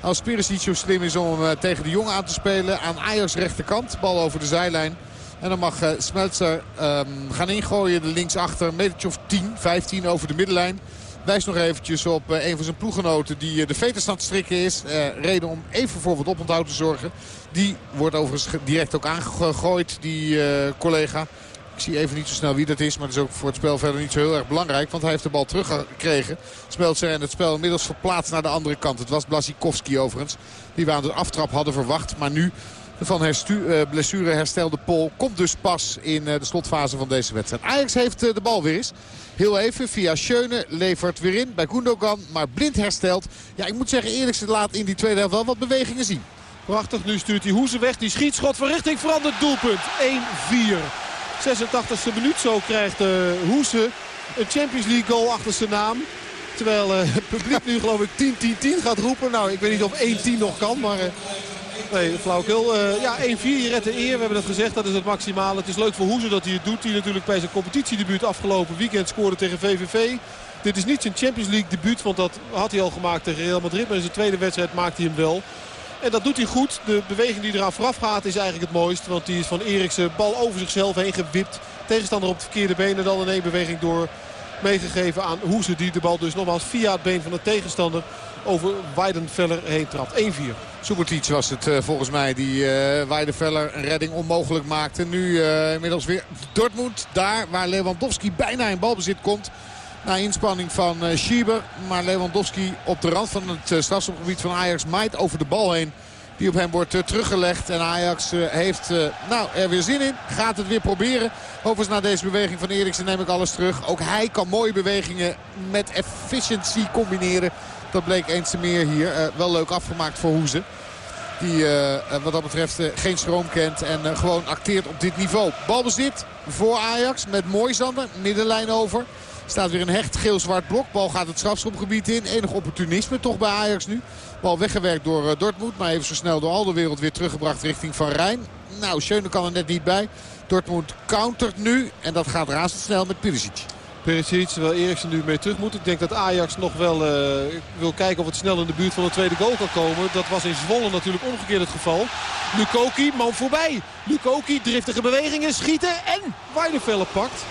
als Perisic zo slim is om hem tegen de Jong aan te spelen. Aan Ajax rechterkant. Bal over de zijlijn. En dan mag Smeltzer um, gaan ingooien de linksachter. Metertje of 10, 15 over de middenlijn. Wijst nog eventjes op een van zijn ploeggenoten die de veters aan het strikken is. Reden om even voor wat oponthoud te zorgen. Die wordt overigens direct ook aangegooid, die collega. Ik zie even niet zo snel wie dat is, maar dat is ook voor het spel verder niet zo heel erg belangrijk. Want hij heeft de bal teruggekregen. Smeltzer en het spel inmiddels verplaatst naar de andere kant. Het was Blasikowski overigens, die we aan de aftrap hadden verwacht. Maar nu van uh, blessure herstelde Pol komt dus pas in uh, de slotfase van deze wedstrijd. Ajax heeft de bal weer eens. Heel even via Schöne levert weer in bij Gundogan. Maar blind herstelt. Ja, ik moet zeggen Eriksen laat in die tweede helft wel wat bewegingen zien. Prachtig, nu stuurt hij Hoeze weg. Die schietschot van richting veranderd doelpunt. 1-4. 86e minuut zo krijgt uh, Hoeze een Champions League goal achter zijn naam. Terwijl uh, het publiek nu geloof ik 10-10-10 gaat roepen. Nou, ik weet niet of 1-10 nog kan, maar... Uh, Nee, flauwekul. Uh, ja, 1-4, je redt de eer. We hebben het gezegd, dat is het maximale. Het is leuk voor Hoeze dat hij het doet. Die natuurlijk bij zijn competitiedebuut afgelopen weekend scoorde tegen VVV. Dit is niet zijn Champions League debuut, want dat had hij al gemaakt tegen Real Madrid. Maar in zijn tweede wedstrijd maakt hij hem wel. En dat doet hij goed. De beweging die eraan vooraf gaat is eigenlijk het mooist. Want die is van Eriksen bal over zichzelf heen gewipt. Tegenstander op de verkeerde benen. Dan in één beweging door meegegeven aan Hoeze. Die de bal dus nogmaals via het been van de tegenstander over Weidenfeller heen trapt. 1-4. Subotic was het uh, volgens mij die uh, Weidenfeller een redding onmogelijk maakte. Nu uh, inmiddels weer Dortmund. Daar waar Lewandowski bijna in balbezit komt. Na inspanning van Schieber. Maar Lewandowski op de rand van het strafschopgebied van Ajax maait over de bal heen. Die op hem wordt teruggelegd. En Ajax heeft nou, er weer zin in. Gaat het weer proberen. Overigens na deze beweging van Eriksen neem ik alles terug. Ook hij kan mooie bewegingen met efficiency combineren. Dat bleek eens te meer hier. Wel leuk afgemaakt voor Hoeze. Die wat dat betreft geen schroom kent en gewoon acteert op dit niveau. Balbezit voor Ajax met Mooisander. Middenlijn over. Staat weer een hecht geel-zwart blok. Bal gaat het strafschopgebied in. Enig opportunisme toch bij Ajax nu. Bal weggewerkt door Dortmund. Maar even zo snel door al de wereld weer teruggebracht richting Van Rijn. Nou, Schöne kan er net niet bij. Dortmund countert nu. En dat gaat razendsnel met Perisic. Perisic, terwijl Eriksen nu mee terug moet. Ik denk dat Ajax nog wel uh, wil kijken of het snel in de buurt van de tweede goal kan komen. Dat was in Zwolle natuurlijk omgekeerd het geval. Lukoki, man voorbij. Lukoki, driftige bewegingen, schieten en Weidenfeller pakt.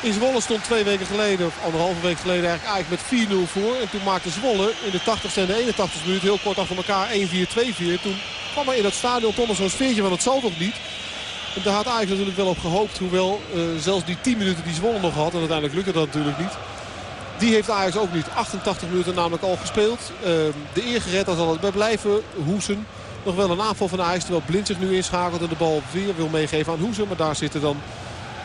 In Zwolle stond twee weken geleden, of anderhalve week geleden eigenlijk Ajax met 4-0 voor. En toen maakte Zwolle in de 80ste en de 81ste minuut heel kort achter elkaar 1-4-2-4. Toen kwam er in dat stadion toch nog zo'n sfeertje van het zal toch niet. En daar had Ajax natuurlijk wel op gehoopt. Hoewel uh, zelfs die 10 minuten die Zwolle nog had. En uiteindelijk lukte dat natuurlijk niet. Die heeft Ajax ook niet. 88 minuten namelijk al gespeeld. Uh, de eer gered, dan zal het bij blijven. Hoesen. Nog wel een aanval van Ajax. Terwijl Blind zich nu inschakelt en de bal weer wil meegeven aan Hoesen. Maar daar zitten dan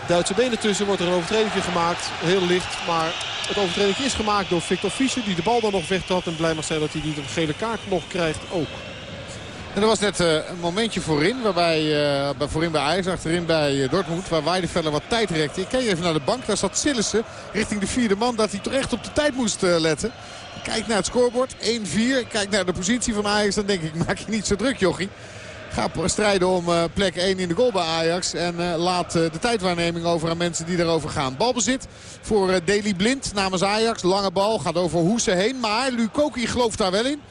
Duitse benen tussen. Wordt er een overtreding gemaakt. Heel licht. Maar het overtreding is gemaakt door Victor Fischer. Die de bal dan nog wegtrapt. En blij mag zijn dat hij niet een gele kaart nog krijgt ook. En er was net uh, een momentje voorin, waarbij, uh, voorin bij Ajax, achterin bij uh, Dortmund, waar Weideveller wat tijd rekte. Ik keek even naar de bank, daar zat Sillissen richting de vierde man, dat hij toch op de tijd moest letten. Kijk naar het scorebord, 1-4. Kijk naar de positie van Ajax, dan denk ik, maak je niet zo druk jochie. Ga strijden om plek 1 in de goal bij Ajax. En laat de tijdwaarneming over aan mensen die erover gaan. Balbezit voor Deli Blind namens Ajax. Lange bal, gaat over Hoesen heen. Maar Lukoki gelooft daar wel in.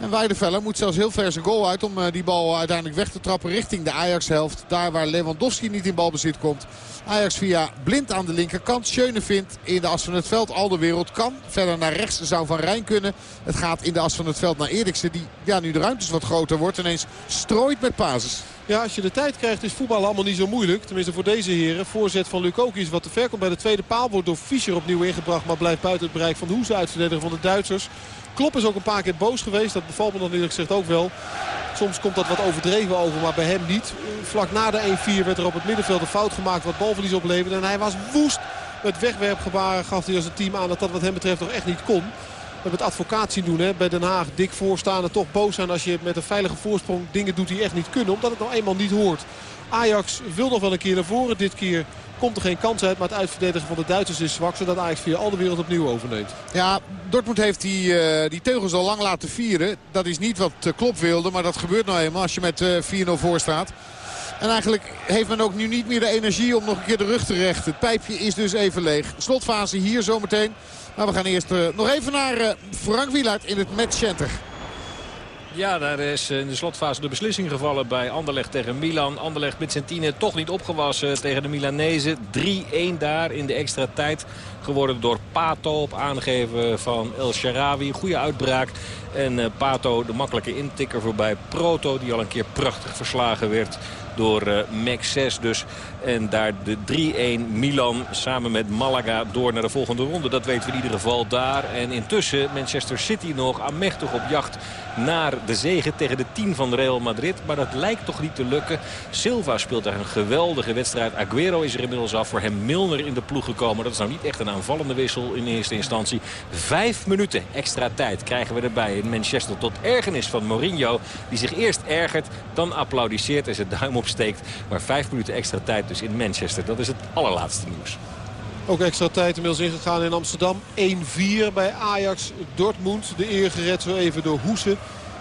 En Weideveller moet zelfs heel ver zijn goal uit om eh, die bal uiteindelijk weg te trappen richting de Ajax-helft. Daar waar Lewandowski niet in balbezit komt. Ajax via blind aan de linkerkant. Schöne vindt in de as van het veld. Al de wereld kan. Verder naar rechts zou Van Rijn kunnen. Het gaat in de as van het veld naar Eriksen. Die ja, nu de ruimtes wat groter wordt. Ineens strooit met pases. Ja, als je de tijd krijgt is voetbal allemaal niet zo moeilijk. Tenminste voor deze heren. Voorzet van Lukoki is wat te ver komt bij de tweede paal. Wordt door Fischer opnieuw ingebracht. Maar blijft buiten het bereik van de Hoese uitverdediger van de Duitsers. Klop is ook een paar keer boos geweest. Dat bevalt me dan eerlijk gezegd ook wel. Soms komt dat wat overdreven over, maar bij hem niet. Vlak na de 1-4 werd er op het middenveld een fout gemaakt wat balverlies opleverde. En hij was woest. Met wegwerpgebaren gaf hij als een team aan dat dat wat hem betreft nog echt niet kon. We hebben het advocaat doen hè, bij Den Haag. Dik voorstaan en toch boos zijn als je met een veilige voorsprong dingen doet die echt niet kunnen. Omdat het nou eenmaal niet hoort. Ajax wil nog wel een keer naar voren. Dit keer komt er geen kans uit. Maar het uitverdedigen van de Duitsers is zwak. Zodat Ajax via al de wereld opnieuw overneemt. Ja, Dortmund heeft die, uh, die teugels al lang laten vieren. Dat is niet wat uh, Klopp wilde. Maar dat gebeurt nou eenmaal als je met uh, 4-0 voor staat. En eigenlijk heeft men ook nu niet meer de energie om nog een keer de rug te rechten. Het pijpje is dus even leeg. Slotfase hier zometeen. Maar we gaan eerst nog even naar Frank Wielaert in het matchcenter. Ja, daar is in de slotfase de beslissing gevallen bij Anderlecht tegen Milan. Anderlecht met Centine toch niet opgewassen tegen de Milanezen. 3-1 daar in de extra tijd. Geworden door Pato op aangeven van El Sharawi. Goede uitbraak. En uh, Pato de makkelijke intikker voorbij Proto. Die al een keer prachtig verslagen werd door uh, Max 6 dus. En daar de 3-1 Milan samen met Malaga door naar de volgende ronde. Dat weten we in ieder geval daar. En intussen Manchester City nog aanmächtig op jacht naar de zegen tegen de 10 van Real Madrid. Maar dat lijkt toch niet te lukken. Silva speelt daar een geweldige wedstrijd. Aguero is er inmiddels af. Voor hem Milner in de ploeg gekomen. Dat is nou niet echt een aanvallende wissel in eerste instantie. Vijf minuten extra tijd krijgen we erbij in Manchester. Tot ergernis van Mourinho. Die zich eerst ergert, dan applaudisseert en zijn duim opsteekt. Maar vijf minuten extra tijd dus in Manchester. Dat is het allerlaatste nieuws. Ook extra tijd inmiddels ingegaan in Amsterdam. 1-4 bij Ajax Dortmund. De eer gered zo even door Hoesen.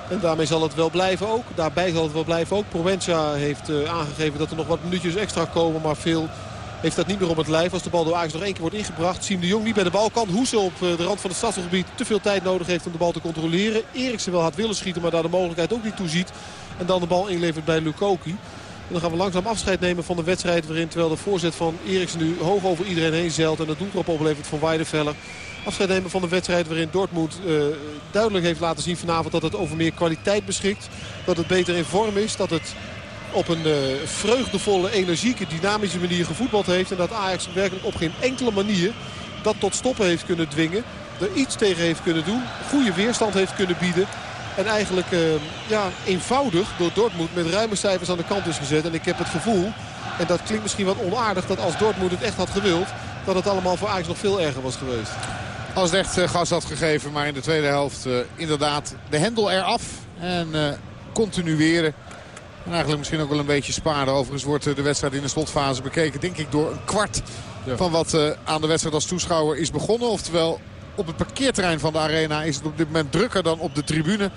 En daarmee zal het wel blijven ook. Daarbij zal het wel blijven ook. Provenza heeft uh, aangegeven dat er nog wat minuutjes extra komen. Maar veel heeft dat niet meer om het lijf. Als de bal door Ajax nog één keer wordt ingebracht. Siem de Jong niet bij de bal kan. Hoesen op uh, de rand van het stadsgebied te veel tijd nodig heeft om de bal te controleren. Eriksen wel had willen schieten, maar daar de mogelijkheid ook niet toe ziet. En dan de bal inlevert bij Lukoki. Dan gaan we langzaam afscheid nemen van de wedstrijd. Waarin terwijl de voorzet van Eriksen nu hoog over iedereen heen zeilt. En dat doeltrap oplevert van Weideveller. Afscheid nemen van de wedstrijd waarin Dortmund uh, duidelijk heeft laten zien vanavond dat het over meer kwaliteit beschikt. Dat het beter in vorm is. Dat het op een uh, vreugdevolle, energieke, dynamische manier gevoetbald heeft. En dat Ajax werkelijk op geen enkele manier dat tot stoppen heeft kunnen dwingen. Er iets tegen heeft kunnen doen. Goede weerstand heeft kunnen bieden. En eigenlijk uh, ja, eenvoudig door Dortmund met ruime cijfers aan de kant is gezet. En ik heb het gevoel, en dat klinkt misschien wat onaardig... dat als Dortmund het echt had gewild... dat het allemaal voor Ajax nog veel erger was geweest. Als het echt uh, gas had gegeven, maar in de tweede helft uh, inderdaad de hendel eraf. En continueren. En eigenlijk misschien ook wel een beetje sparen. Overigens wordt de wedstrijd in de slotfase bekeken, denk ik, door een kwart... Ja. van wat aan de wedstrijd als toeschouwer is begonnen. Oftewel op het parkeerterrein van de arena is het op dit moment drukker dan op de tribune.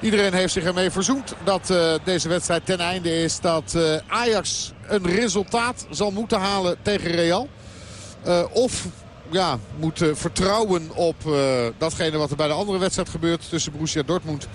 Iedereen heeft zich ermee verzoend dat uh, deze wedstrijd ten einde is. Dat uh, Ajax een resultaat zal moeten halen tegen Real. Uh, of ja, moet vertrouwen op datgene wat er bij de andere wedstrijd gebeurt. Tussen Borussia Dortmund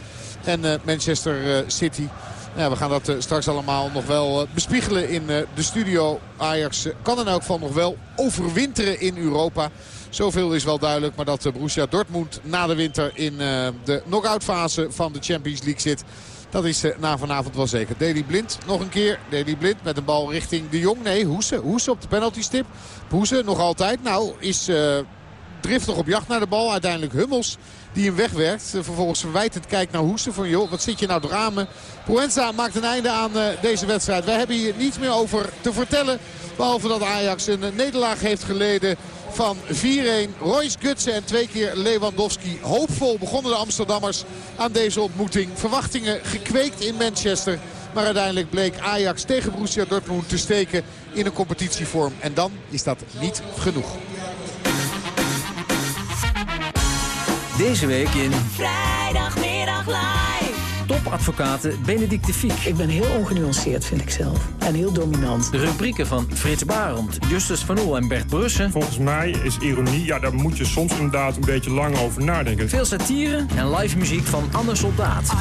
en Manchester City. Ja, we gaan dat straks allemaal nog wel bespiegelen in de studio. Ajax kan in elk geval nog wel overwinteren in Europa. Zoveel is wel duidelijk. Maar dat Borussia Dortmund na de winter in de knock-out fase van de Champions League zit... Dat is na vanavond wel zeker. Deli Blind nog een keer. Deli Blind met een bal richting de Jong. Nee, Hoese. Hoese op de penaltystip. Hoese nog altijd. Nou, is uh, driftig op jacht naar de bal. Uiteindelijk Hummels die hem wegwerkt. Vervolgens verwijtend kijkt naar Hoesten. Van joh, wat zit je nou dramen? Proenza maakt een einde aan deze wedstrijd. Wij hebben hier niets meer over te vertellen. Behalve dat Ajax een nederlaag heeft geleden van 4-1. Royce Gutsen en twee keer Lewandowski. Hoopvol begonnen de Amsterdammers aan deze ontmoeting. Verwachtingen gekweekt in Manchester. Maar uiteindelijk bleek Ajax tegen Borussia Dortmund te steken in een competitievorm. En dan is dat niet genoeg. Deze week in... Vrijdagmiddag live. Topadvocaten Benedicte Fiek. Ik ben heel ongenuanceerd, vind ik zelf. En heel dominant. De rubrieken van Frits Barend, Justus van Oel en Bert Brussen. Volgens mij is ironie, ja, daar moet je soms inderdaad een beetje lang over nadenken. Veel satire en live muziek van Anne Soldaat.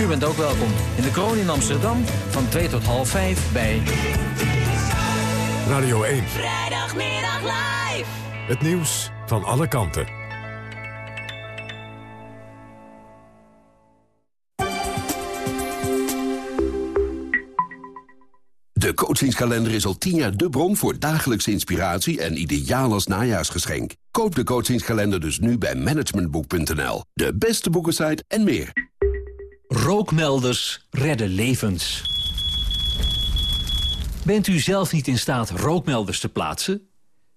U bent ook welkom in de Kroon in Amsterdam van 2 tot half 5 bij... Radio 1. Vrijdagmiddag live. Het nieuws van alle kanten. Coachingskalender is al tien jaar de bron voor dagelijkse inspiratie en ideaal als najaarsgeschenk. Koop de coachingskalender dus nu bij managementboek.nl. De beste boekensite en meer. Rookmelders redden levens. Bent u zelf niet in staat rookmelders te plaatsen?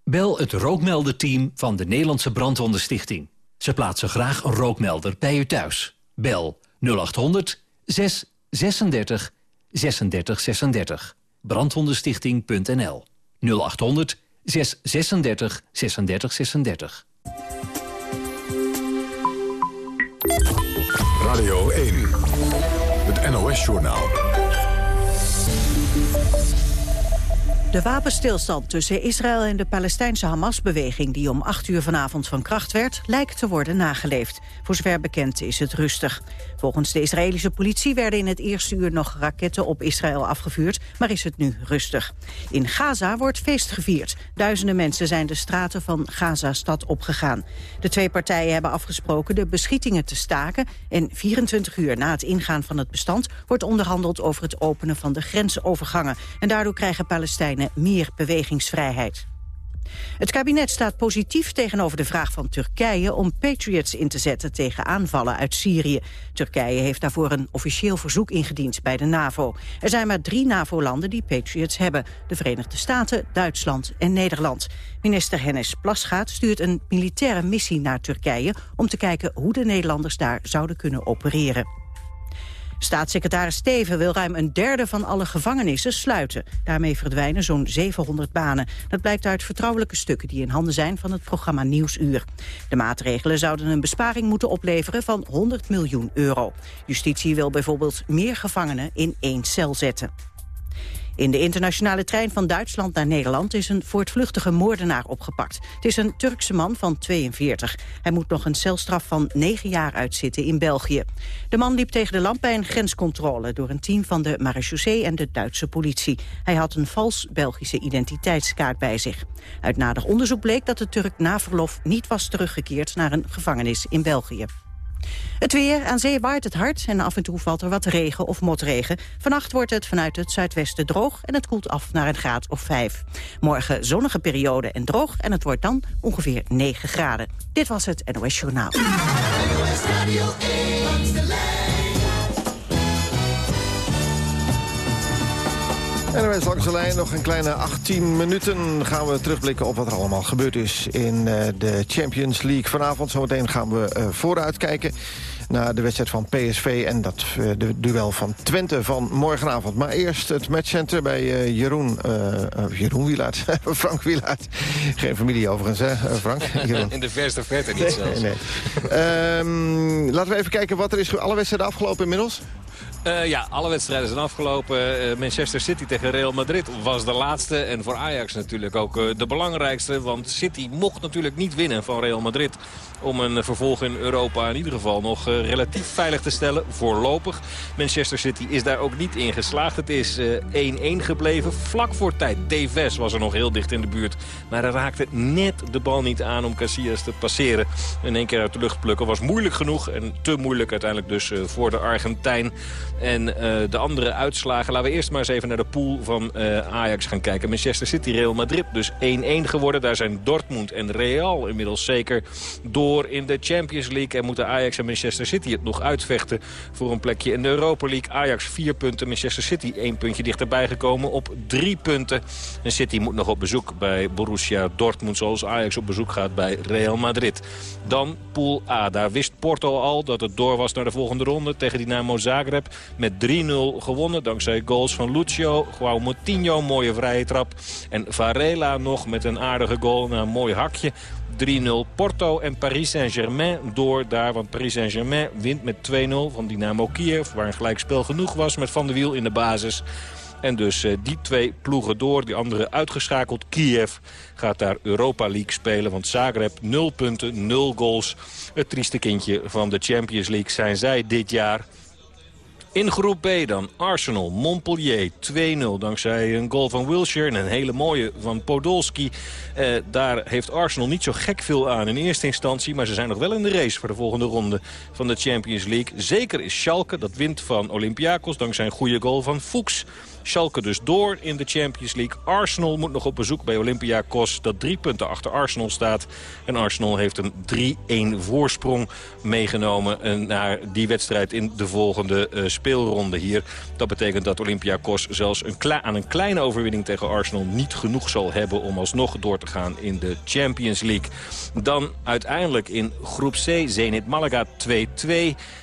Bel het rookmelderteam van de Nederlandse Brandwondenstichting. Ze plaatsen graag een rookmelder bij u thuis. Bel 0800 636 36 36. Brandwondenstichting.nl 0800 636 36 36. Radio 1. Het NOS-journaal. De wapenstilstand tussen Israël en de Palestijnse Hamas-beweging... die om 8 uur vanavond van kracht werd, lijkt te worden nageleefd. Voor zover bekend is het rustig. Volgens de Israëlische politie werden in het eerste uur nog raketten op Israël afgevuurd... maar is het nu rustig. In Gaza wordt feest gevierd. Duizenden mensen zijn de straten van Gaza-stad opgegaan. De twee partijen hebben afgesproken de beschietingen te staken... en 24 uur na het ingaan van het bestand... wordt onderhandeld over het openen van de grensovergangen. En daardoor krijgen Palestijnen meer bewegingsvrijheid. Het kabinet staat positief tegenover de vraag van Turkije om Patriots in te zetten tegen aanvallen uit Syrië. Turkije heeft daarvoor een officieel verzoek ingediend bij de NAVO. Er zijn maar drie NAVO-landen die Patriots hebben. De Verenigde Staten, Duitsland en Nederland. Minister Hennis Plasgaat stuurt een militaire missie naar Turkije... om te kijken hoe de Nederlanders daar zouden kunnen opereren. Staatssecretaris Steven wil ruim een derde van alle gevangenissen sluiten. Daarmee verdwijnen zo'n 700 banen. Dat blijkt uit vertrouwelijke stukken die in handen zijn van het programma Nieuwsuur. De maatregelen zouden een besparing moeten opleveren van 100 miljoen euro. Justitie wil bijvoorbeeld meer gevangenen in één cel zetten. In de internationale trein van Duitsland naar Nederland is een voortvluchtige moordenaar opgepakt. Het is een Turkse man van 42. Hij moet nog een celstraf van 9 jaar uitzitten in België. De man liep tegen de lamp bij een grenscontrole door een team van de marechaussee en de Duitse politie. Hij had een vals Belgische identiteitskaart bij zich. Uit nader onderzoek bleek dat de Turk na verlof niet was teruggekeerd naar een gevangenis in België. Het weer, aan zee waait het hard en af en toe valt er wat regen of motregen. Vannacht wordt het vanuit het zuidwesten droog en het koelt af naar een graad of 5. Morgen zonnige periode en droog en het wordt dan ongeveer 9 graden. Dit was het NOS Journaal. Langs de lijn, nog een kleine 18 minuten gaan we terugblikken op wat er allemaal gebeurd is in uh, de Champions League. Vanavond zometeen gaan we uh, vooruitkijken naar de wedstrijd van PSV en dat uh, de duel van Twente van morgenavond. Maar eerst het matchcenter bij Jeroen, Jeroen Wielaert, Frank Wielaert. Geen familie overigens, hè Frank? Jeroen. In de verste verte niet zelfs. Nee, nee. Um, laten we even kijken wat er is. Alle wedstrijden afgelopen inmiddels? Uh, ja, alle wedstrijden zijn afgelopen. Uh, Manchester City tegen Real Madrid was de laatste. En voor Ajax natuurlijk ook uh, de belangrijkste. Want City mocht natuurlijk niet winnen van Real Madrid. Om een vervolg in Europa in ieder geval nog relatief veilig te stellen. Voorlopig. Manchester City is daar ook niet in geslaagd. Het is 1-1 gebleven. Vlak voor tijd. Tevez was er nog heel dicht in de buurt. Maar hij raakte net de bal niet aan om Casillas te passeren. In één keer uit de lucht plukken was moeilijk genoeg. En te moeilijk uiteindelijk dus voor de Argentijn. En de andere uitslagen. Laten we eerst maar eens even naar de pool van Ajax gaan kijken. Manchester City, Real Madrid dus 1-1 geworden. Daar zijn Dortmund en Real inmiddels zeker door in de Champions League. En moeten Ajax en Manchester City het nog uitvechten voor een plekje in de Europa League. Ajax 4 punten, Manchester City 1 puntje dichterbij gekomen op 3 punten. En City moet nog op bezoek bij Borussia Dortmund zoals Ajax op bezoek gaat bij Real Madrid. Dan Pool A. Daar wist Porto al dat het door was naar de volgende ronde tegen Dynamo Zagreb. Met 3-0 gewonnen dankzij goals van Lucio, Joao Moutinho, mooie vrije trap. En Varela nog met een aardige goal naar een mooi hakje. 3-0 Porto en Paris Saint-Germain door daar. Want Paris Saint-Germain wint met 2-0 van Dynamo Kiev. Waar een gelijkspel genoeg was met Van der Wiel in de basis. En dus uh, die twee ploegen door. Die andere uitgeschakeld. Kiev gaat daar Europa League spelen. Want Zagreb 0 punten, 0 goals. Het trieste kindje van de Champions League zijn zij dit jaar. In groep B dan Arsenal, Montpellier 2-0 dankzij een goal van Wilshire en een hele mooie van Podolski. Eh, daar heeft Arsenal niet zo gek veel aan in eerste instantie, maar ze zijn nog wel in de race voor de volgende ronde van de Champions League. Zeker is Schalke, dat wint van Olympiakos dankzij een goede goal van Fuchs. Schalke dus door in de Champions League. Arsenal moet nog op bezoek bij Olympiakos dat drie punten achter Arsenal staat. En Arsenal heeft een 3-1 voorsprong meegenomen naar die wedstrijd in de volgende uh, speelronde hier. Dat betekent dat Olympiakos zelfs een aan een kleine overwinning tegen Arsenal niet genoeg zal hebben om alsnog door te gaan in de Champions League. Dan uiteindelijk in groep C Zenit Malaga 2-2.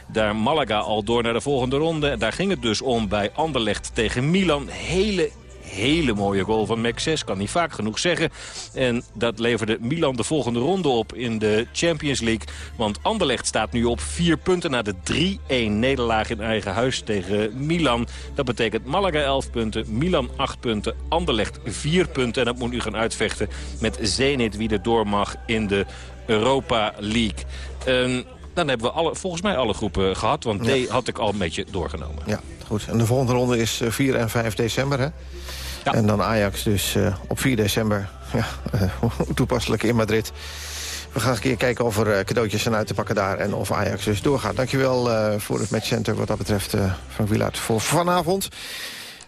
Daar Malaga al door naar de volgende ronde. Daar ging het dus om bij Anderlecht tegen Milan. Hele hele mooie goal van Max 6, kan niet vaak genoeg zeggen. En dat leverde Milan de volgende ronde op in de Champions League. Want Anderlecht staat nu op vier punten na de 3-1 nederlaag in eigen huis tegen Milan. Dat betekent Malaga 11 punten, Milan 8 punten, Anderlecht 4 punten. En dat moet nu gaan uitvechten met Zenit wie er door mag in de Europa League. Um, dan hebben we alle, volgens mij alle groepen gehad. Want D had ik al een beetje doorgenomen. Ja, goed. En de volgende ronde is 4 eh, en 5 december, hè? Ja. En dan Ajax dus uh, op 4 december. Ja, uh, toepasselijk in Madrid. We gaan eens een keer kijken of er cadeautjes zijn uit te pakken daar... en of Ajax dus doorgaat. Dankjewel uh, voor het matchcenter wat dat betreft, Frank Wielaert, voor vanavond.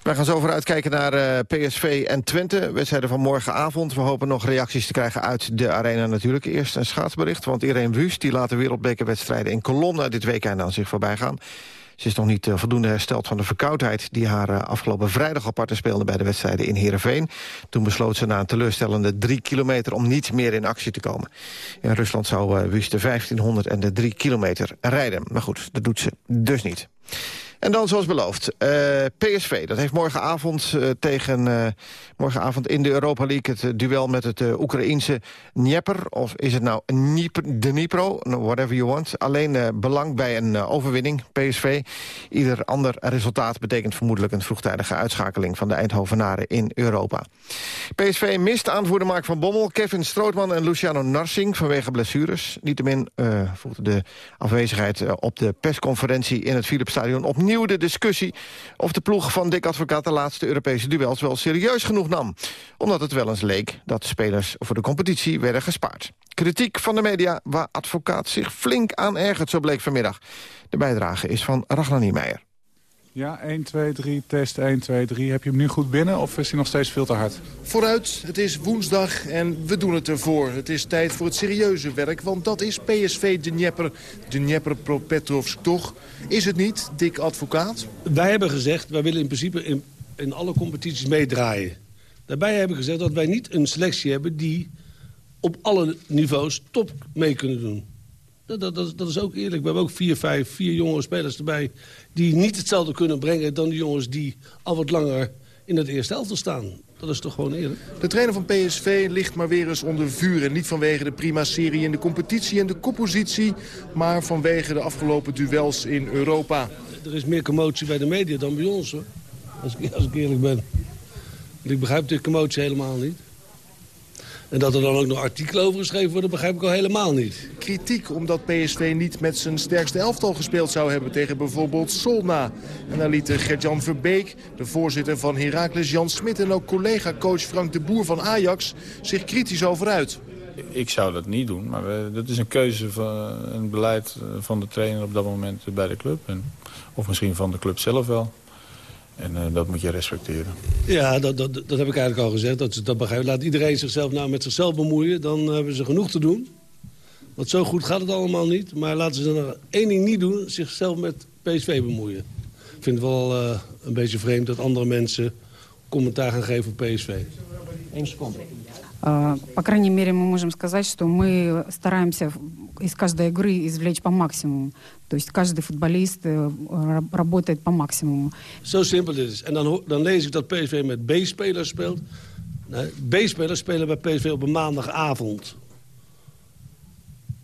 We gaan zo vooruit kijken naar uh, PSV en Twente. Wedstrijden van morgenavond. We hopen nog reacties te krijgen uit de arena natuurlijk. Eerst een schaatsbericht, want Irene Wust... die laat de wereldbekerwedstrijden in Kolomna dit weekend aan zich voorbij gaan. Ze is nog niet uh, voldoende hersteld van de verkoudheid... die haar uh, afgelopen vrijdag apart speelde bij de wedstrijden in Heerenveen. Toen besloot ze na een teleurstellende drie kilometer... om niet meer in actie te komen. In Rusland zou uh, Wust de 1500 en de drie kilometer rijden. Maar goed, dat doet ze dus niet. En dan zoals beloofd, uh, PSV. Dat heeft morgenavond, uh, tegen, uh, morgenavond in de Europa League... het duel met het Oekraïense Dnieper. Of is het nou Dnipro, whatever you want. Alleen belang bij een overwinning, PSV. Ieder ander resultaat betekent vermoedelijk... een vroegtijdige uitschakeling van de Eindhovenaren in Europa. PSV mist aanvoerder Mark van Bommel... Kevin Strootman en Luciano Narsing vanwege blessures. Niettemin voegde de afwezigheid op de persconferentie... in het Philipsstadion opnieuw opnieuw de discussie of de ploeg van Dick Advocaat de laatste Europese duels wel serieus genoeg nam. Omdat het wel eens leek dat spelers voor de competitie werden gespaard. Kritiek van de media waar Advocaat zich flink aan ergert, zo bleek vanmiddag. De bijdrage is van Ragnar Niemeyer. Ja, 1, 2, 3, test 1, 2, 3. Heb je hem nu goed binnen of is hij nog steeds veel te hard? Vooruit, het is woensdag en we doen het ervoor. Het is tijd voor het serieuze werk, want dat is PSV de Dnieper. De Dnieper Pro Petrovsk toch? Is het niet, dik advocaat? Wij hebben gezegd, wij willen in principe in, in alle competities meedraaien. Daarbij hebben we gezegd dat wij niet een selectie hebben die op alle niveaus top mee kunnen doen. Dat, dat, dat, is ook eerlijk. We hebben ook vier, vijf, vier jonge spelers erbij... die niet hetzelfde kunnen brengen dan de jongens die al wat langer in het eerste elftal staan. Dat is toch gewoon eerlijk? De trainer van PSV ligt maar weer eens onder vuur. En niet vanwege de prima serie in de competitie en de koppositie... maar vanwege de afgelopen duels in Europa. Er is meer commotie bij de media dan bij ons, hoor. Als ik, als ik eerlijk ben. Ik begrijp de commotie helemaal niet. En dat er dan ook nog artikelen over geschreven worden, begrijp ik al helemaal niet. Kritiek omdat PSV niet met zijn sterkste elftal gespeeld zou hebben tegen bijvoorbeeld Solna. En daar lieten Gert-Jan Verbeek, de voorzitter van Heracles Jan Smit... en ook collega-coach Frank de Boer van Ajax zich kritisch over uit. Ik zou dat niet doen, maar uh, dat is een keuze van een beleid eh, van de trainer op dat moment bij de club. En, of misschien van de club zelf wel. En uh, dat moet je respecteren. Ja, dat, dat, dat heb ik eigenlijk al gezegd. Dat, dat begrijp. Laat iedereen zichzelf nou met zichzelf bemoeien. Dan hebben ze genoeg te doen. Want zo goed gaat het allemaal niet. Maar laten ze dan één ding niet doen. Zichzelf met PSV bemoeien. Ik vind het wel uh, een beetje vreemd dat andere mensen commentaar gaan geven op PSV. Eén seconde. По крайней мере, мы можем сказать, что мы стараемся из каждой игры извлечь по максимуму. То есть каждый футболист работает по максимуму. Zo simpel is het. En dan, dan lees ik dat PSV met B-spelers speelt. B-spelers spelen bij PSV op een maandagavond.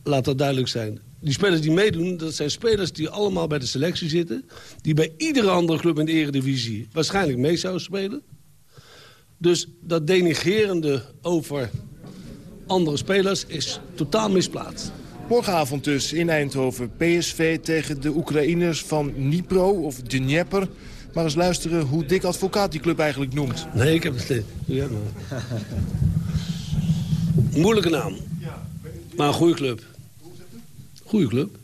Laat dat duidelijk zijn. Die spelers die meedoen, dat zijn spelers die allemaal bij de selectie zitten. Die bij iedere andere club in de eredivisie waarschijnlijk mee zouden spelen. Dus dat denigerende over andere spelers is totaal misplaatst. Morgenavond dus in Eindhoven. PSV tegen de Oekraïners van Dnipro of Dnieper. Maar eens luisteren hoe dik advocaat die club eigenlijk noemt. Nee, ik heb het niet. Ja, maar... Moeilijke naam. Maar een goede club. Goede club.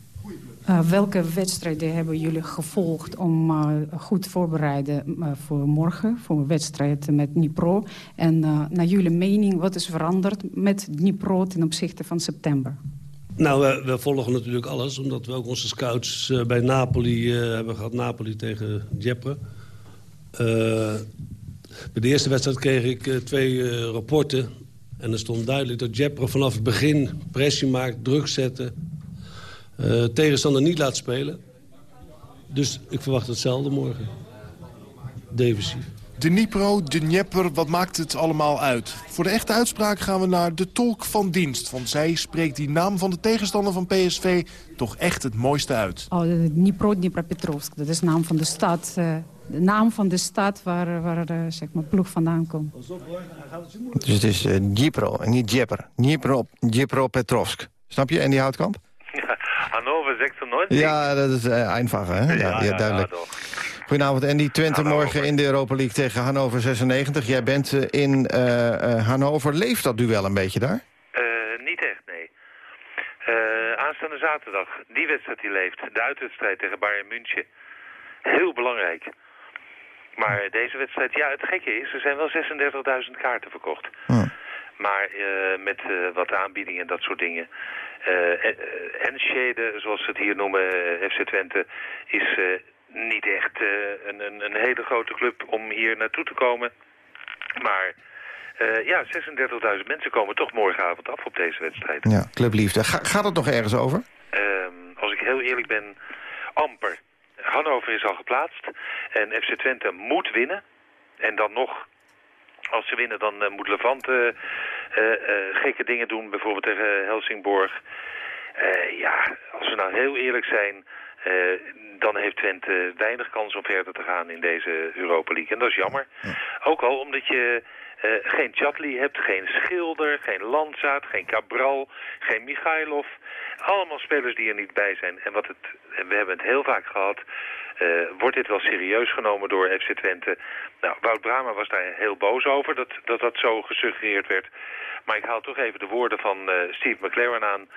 Uh, welke wedstrijden hebben jullie gevolgd om uh, goed voorbereiden uh, voor morgen, voor een wedstrijd met Dnipro? En naar jullie mening, wat is veranderd met Dnipro ten opzichte van september? Nou, we, volgen natuurlijk alles, omdat we ook onze scouts bij Napoli hebben gehad. Napoli tegen Dieppe. bij de eerste wedstrijd kreeg ik twee rapporten. En er stond duidelijk dat Dieppe vanaf het begin pressie maakt, druk zetten uh, tegenstander niet laat spelen. Dus ik verwacht hetzelfde morgen. Defensief. De Nipro, de Dnieper, wat maakt het allemaal uit? Voor de echte uitspraak gaan we naar de tolk van dienst. Want zij spreekt die naam van de tegenstander van PSV toch echt het mooiste uit. Oh, Dnipro, Dnipropetrovsk. Dat is de naam van de stad, uh, de naam van de stad waar, waar de zeg maar, ploeg vandaan komt. Dus het is uh, Dnipro en niet Djeper. Dnipro, Dnipropetrovsk. Snap je, en die houtkamp? Hannover 96? Ja, dat is uh, einfach, hè? Ja, ja, ja duidelijk. Ja, Goedenavond, Andy. Twente Hannover. morgen in de Europa League tegen Hannover 96. Jij bent uh, in uh, Hannover. Leeft dat duel een beetje daar? niet echt, nee. aanstaande zaterdag, die wedstrijd die leeft. De uitwedstrijd tegen Bayern München. Heel belangrijk. Maar deze wedstrijd, ja, het gekke is, er zijn wel 36.000 kaarten verkocht. Hm. Maar met wat aanbiedingen en dat soort dingen uh, Enschede, zoals ze het hier noemen, FC Twente, is niet echt een, een, een, hele grote club om hier naartoe te komen. Maar uh, ja, 36.000 mensen komen toch morgenavond af op deze wedstrijd. Ja, clubliefde. Ga, gaat het nog ergens over? Uh, als ik heel eerlijk ben, amper. Hannover is al geplaatst en FC Twente moet winnen. En dan nog, als ze winnen, dan uh, moet Levante uh, gekke dingen doen, bijvoorbeeld tegen Helsingborg. ja, als we nou heel eerlijk zijn, dan heeft Twente weinig kans om verder te gaan in deze Europa League. En dat is jammer. Ook al omdat je uh, geen Chatli hebt, geen Schilder, geen Landzaat, geen Cabral, geen Michailov. Allemaal spelers die er niet bij zijn. En wat het, we hebben het heel vaak gehad, wordt dit wel serieus genomen door FC Twente. Nou, Wout Brama was daar heel boos over dat dat, dat zo gesuggereerd werd. Maar ik haal toch even de woorden van uh, Steve McLaren aan.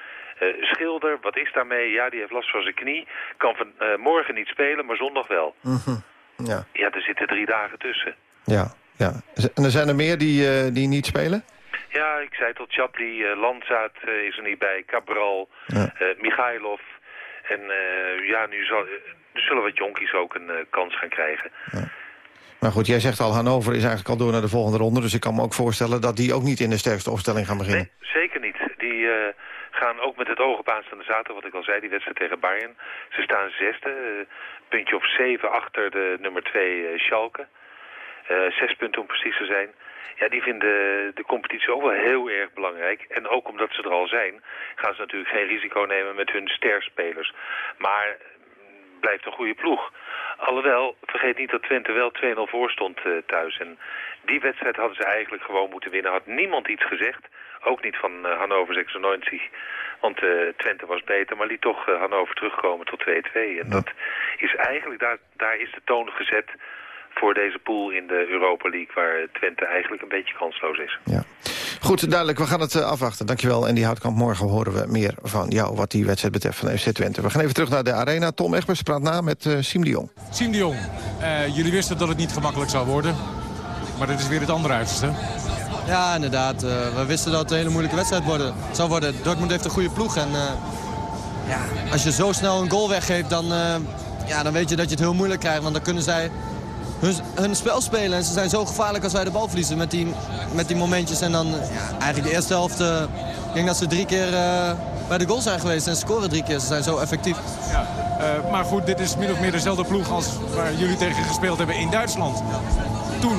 Uh, Schilder, wat is daarmee? Ja, die heeft last van zijn knie. Kan van, uh, morgen niet spelen, maar zondag wel. Mm -hmm. ja. ja, er zitten drie dagen tussen. Ja, ja. En er zijn er meer die, uh, die niet spelen? Ja, ik zei tot Chapli, Landzaat is er niet bij, Cabral, ja. Michailov. En ja, nu zal, er zullen wat jonkies ook een kans gaan krijgen. Ja. Maar goed, jij zegt al, Hannover is eigenlijk al door naar de volgende ronde. Dus ik kan me ook voorstellen dat die ook niet in de sterkste opstelling gaan beginnen. Nee, zeker niet. Die gaan ook met het oog op aanstaande zaterdag, wat ik al zei, die wedstrijd tegen Bayern. Ze staan zesde, puntje of zeven achter de nummer twee Schalke. Uh, zes punten om precies te zijn. Ja, die vinden de competitie ook wel heel erg belangrijk. En ook omdat ze er al zijn, gaan ze natuurlijk geen risico nemen met hun sterspelers. Maar blijft een goede ploeg. Alhoewel, vergeet niet dat Twente wel 2-0 voor stond uh, thuis. En Die wedstrijd hadden ze eigenlijk gewoon moeten winnen. Had niemand iets gezegd. Ook niet van uh, Hannover 96. Want uh, Twente was beter, maar liet toch Hannover terugkomen tot 2-2. En dat is eigenlijk, daar, daar is de toon gezet voor deze pool in de Europa League... waar Twente eigenlijk een beetje kansloos is. Ja. Goed, duidelijk. We gaan het uh, afwachten. Dankjewel. En die Houtkamp, morgen horen we meer van jou... wat die wedstrijd betreft van FC Twente. We gaan even terug naar de arena. Tom Egbers praat na met uh, Siem de Jong. Siem de Jong, uh, jullie wisten dat het niet gemakkelijk zou worden. Maar dit is weer het andere uiterste. Ja, inderdaad. we wisten dat het een hele moeilijke wedstrijd worden, zou worden. Dortmund heeft een goede ploeg. En ja, als je zo snel een goal weggeeft, dan, ja, dan weet je dat je het heel moeilijk krijgt. Want dan kunnen zij hun, hun spel spelen. En ze zijn zo gevaarlijk als wij de bal verliezen met die, met die momentjes. En dan ja, eigenlijk de eerste helft, uh, ik denk dat ze drie keer uh, bij de goal zijn geweest. En scoren drie keer. Ze zijn zo effectief. Ja, uh, maar goed, dit is min of meer dezelfde ploeg als waar jullie tegen gespeeld hebben in Duitsland. Toen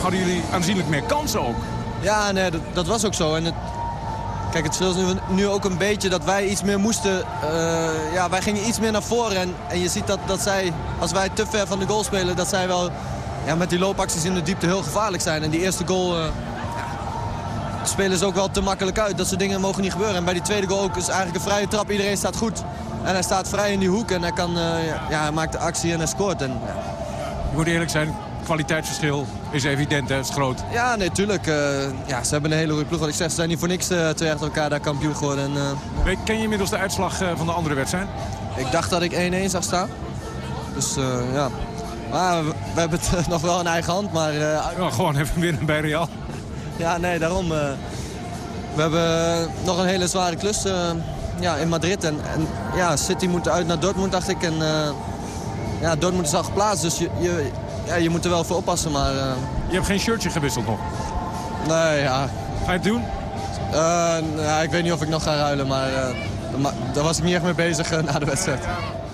hadden jullie aanzienlijk meer kansen ook. Ja, nee, dat, dat was ook zo. En het, Kijk, het verschil nu, ook een beetje dat wij iets meer moesten. Uh, ja, wij gingen iets meer naar voren. En, en je ziet dat, dat zij, als wij te ver van de goal spelen... dat zij wel ja, met die loopacties in de diepte heel gevaarlijk zijn. En die eerste goal uh, spelen ze ook wel te makkelijk uit. Dat soort dingen mogen niet gebeuren. En bij die tweede goal ook is eigenlijk een vrije trap. Iedereen staat goed. En hij staat vrij in die hoek. En hij, kan, uh, ja, hij maakt de actie en hij scoort. En, ja. Je moet eerlijk zijn, kwaliteitsverschil is evident, hè? Het is groot. Ja, nee, tuurlijk. Uh, ja, ze hebben een hele goede ploeg. Wat ik zeg, ze zijn niet voor niks uh, twee achter elkaar daar kampioen geworden. En, uh, Ken je inmiddels de uitslag van de andere wedstrijd? Ik dacht dat ik 1-1 zag staan. Dus ja. Maar we, we hebben het nog wel in eigen hand, maar... ja, gewoon even winnen bij Real. ja, nee, daarom. we hebben nog een hele zware klus ja, in Madrid. En, en, ja, City moet uit naar Dortmund, dacht ik. En ja, Dortmund is al geplaatst, dus je, je ja, je moet er wel voor oppassen, maar... Uh... Je hebt geen shirtje gewisseld nog? Nee, ja. Ga je het doen? Uh, ja, ik weet niet of ik nog ga ruilen, maar uh, daar was ik niet echt mee bezig na de wedstrijd.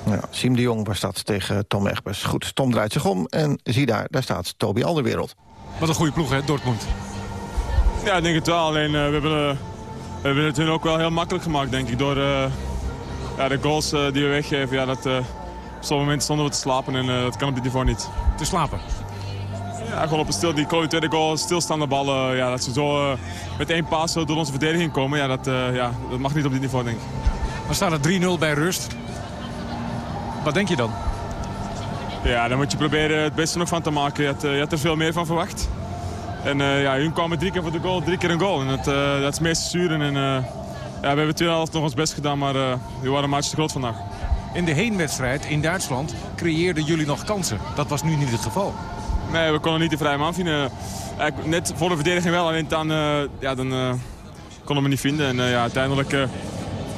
Ja, Siem de Jong was dat tegen Tom Egbers. Goed, Tom draait zich om en zie daar, daar staat Toby Alderwereld. Wat een goede ploeg, hè, Dortmund? Ja, ik denk het wel. Alleen we, hebben, we hebben het hun ook wel heel makkelijk gemaakt, denk ik. Door ja, de goals die we weggeven, ja, dat op zo'n moment stonden we te slapen en uh, dat kan op dit niveau niet. Te slapen? Ja, gewoon op een stil, die tweede goal, stilstaande ballen. Ja, dat ze zo uh, met één paas door onze verdediging komen, ja, dat, uh, ja, dat mag niet op dit niveau, denk ik. Dan staat het 3-0 bij rust. Wat denk je dan? Ja, dan moet je proberen het beste nog van te maken. Je had, je had er veel meer van verwacht. En ja, hun kwamen drie keer voor de goal, drie keer een goal. En dat, dat is het meeste zuren. En ja, we hebben twee nog ons best gedaan, maar we waren een te groot vandaag. In de heenwedstrijd in Duitsland creëerden jullie nog kansen. Dat was nu niet het geval. Nee, we konden niet de vrije man vinden. Net voor de verdediging wel, alleen dan, uh, ja, dan uh, konden we niet vinden. En uh, ja, uiteindelijk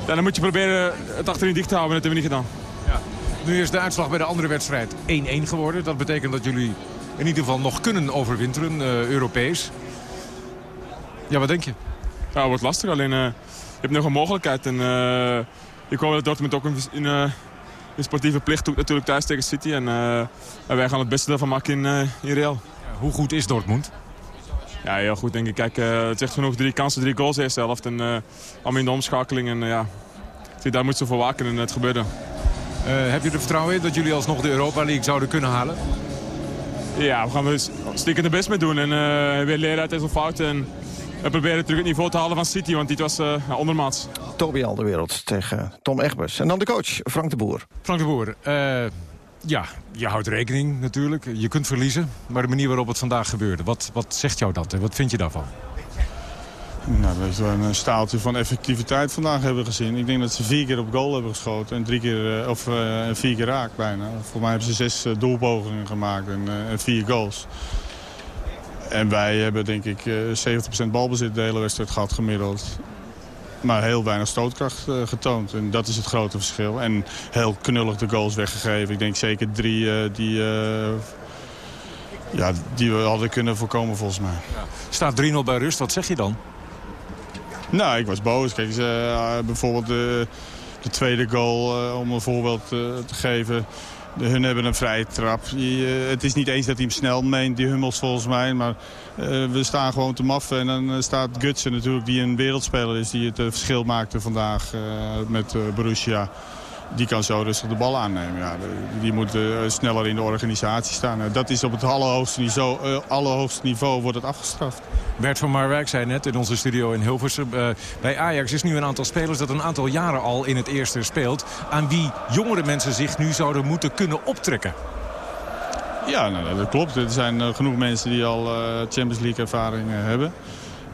dan moet je proberen het achterin dicht te houden. Dat hebben we niet gedaan. Ja. Nu is de uitslag bij de andere wedstrijd 1-1 geworden. Dat betekent dat jullie in ieder geval nog kunnen overwinteren, Europees. Ja, wat denk je? Ja, het wordt lastig. Alleen je hebt nog een mogelijkheid. En, ik hoop dat Dortmund ook een, een, een sportieve plicht doet natuurlijk thuis tegen City. En, uh, en wij gaan het beste ervan maken in, uh, in Real. Hoe goed is Dortmund? Ja, heel goed denk ik. Kijk, uh, het zegt genoeg drie kansen, drie goals eerst helft. En allemaal in de omschakeling. En ja, daar moeten ze voor waken en het gebeurde. heb je er vertrouwen in dat jullie alsnog de Europa League zouden kunnen halen? Ja, we gaan er stiekem de best mee doen. En weer leren uit deze fouten. En we proberen terug het niveau te halen van City, want dit was uh, ondermaats. Toby Alderwereld tegen Tom Egbers. En dan de coach, Frank de Boer. Frank de Boer, uh, ja, je houdt rekening natuurlijk. Je kunt verliezen, maar de manier waarop het vandaag gebeurde... wat, wat zegt jou dat en wat vind je daarvan? Nou, dat we een staaltje van effectiviteit vandaag hebben gezien. Ik denk dat ze vier keer op goal hebben geschoten en drie keer, of uh, vier keer raak bijna. Voor mij hebben ze zes doelpogingen gemaakt en, en vier goals. En wij hebben denk ik 70% balbezit de hele wedstrijd gehad gemiddeld. Maar heel weinig stootkracht uh, getoond. En dat is het grote verschil. En heel knullig de goals weggegeven. Ik denk zeker drie uh, die, uh, ja, die we hadden kunnen voorkomen volgens mij. Ja. Staat 3-0 bij rust, wat zeg je dan? Nou, ik was boos. Kijk, bijvoorbeeld de, de, tweede goal, om een voorbeeld te geven... De, hun hebben een vrije trap. Het is niet eens dat hij hem snel meent, die Hummels volgens mij. Maar uh, we staan gewoon te maffen. En dan uh, staat Gutsen natuurlijk, die een wereldspeler is... die het verschil maakte vandaag met Borussia. Die kan zo rustig de bal aannemen. Ja, die moet sneller in de organisatie staan. dat is op het allerhoogste niveau, allerhoogste niveau wordt het afgestraft. Bert van Marwijk zei net in onze studio in Hilversum... bij Ajax is nu een aantal spelers dat een aantal jaren al in het eerste speelt... aan wie jongere mensen zich nu zouden moeten kunnen optrekken. Ja, nou, dat klopt. Er zijn genoeg mensen die al Champions League ervaring hebben.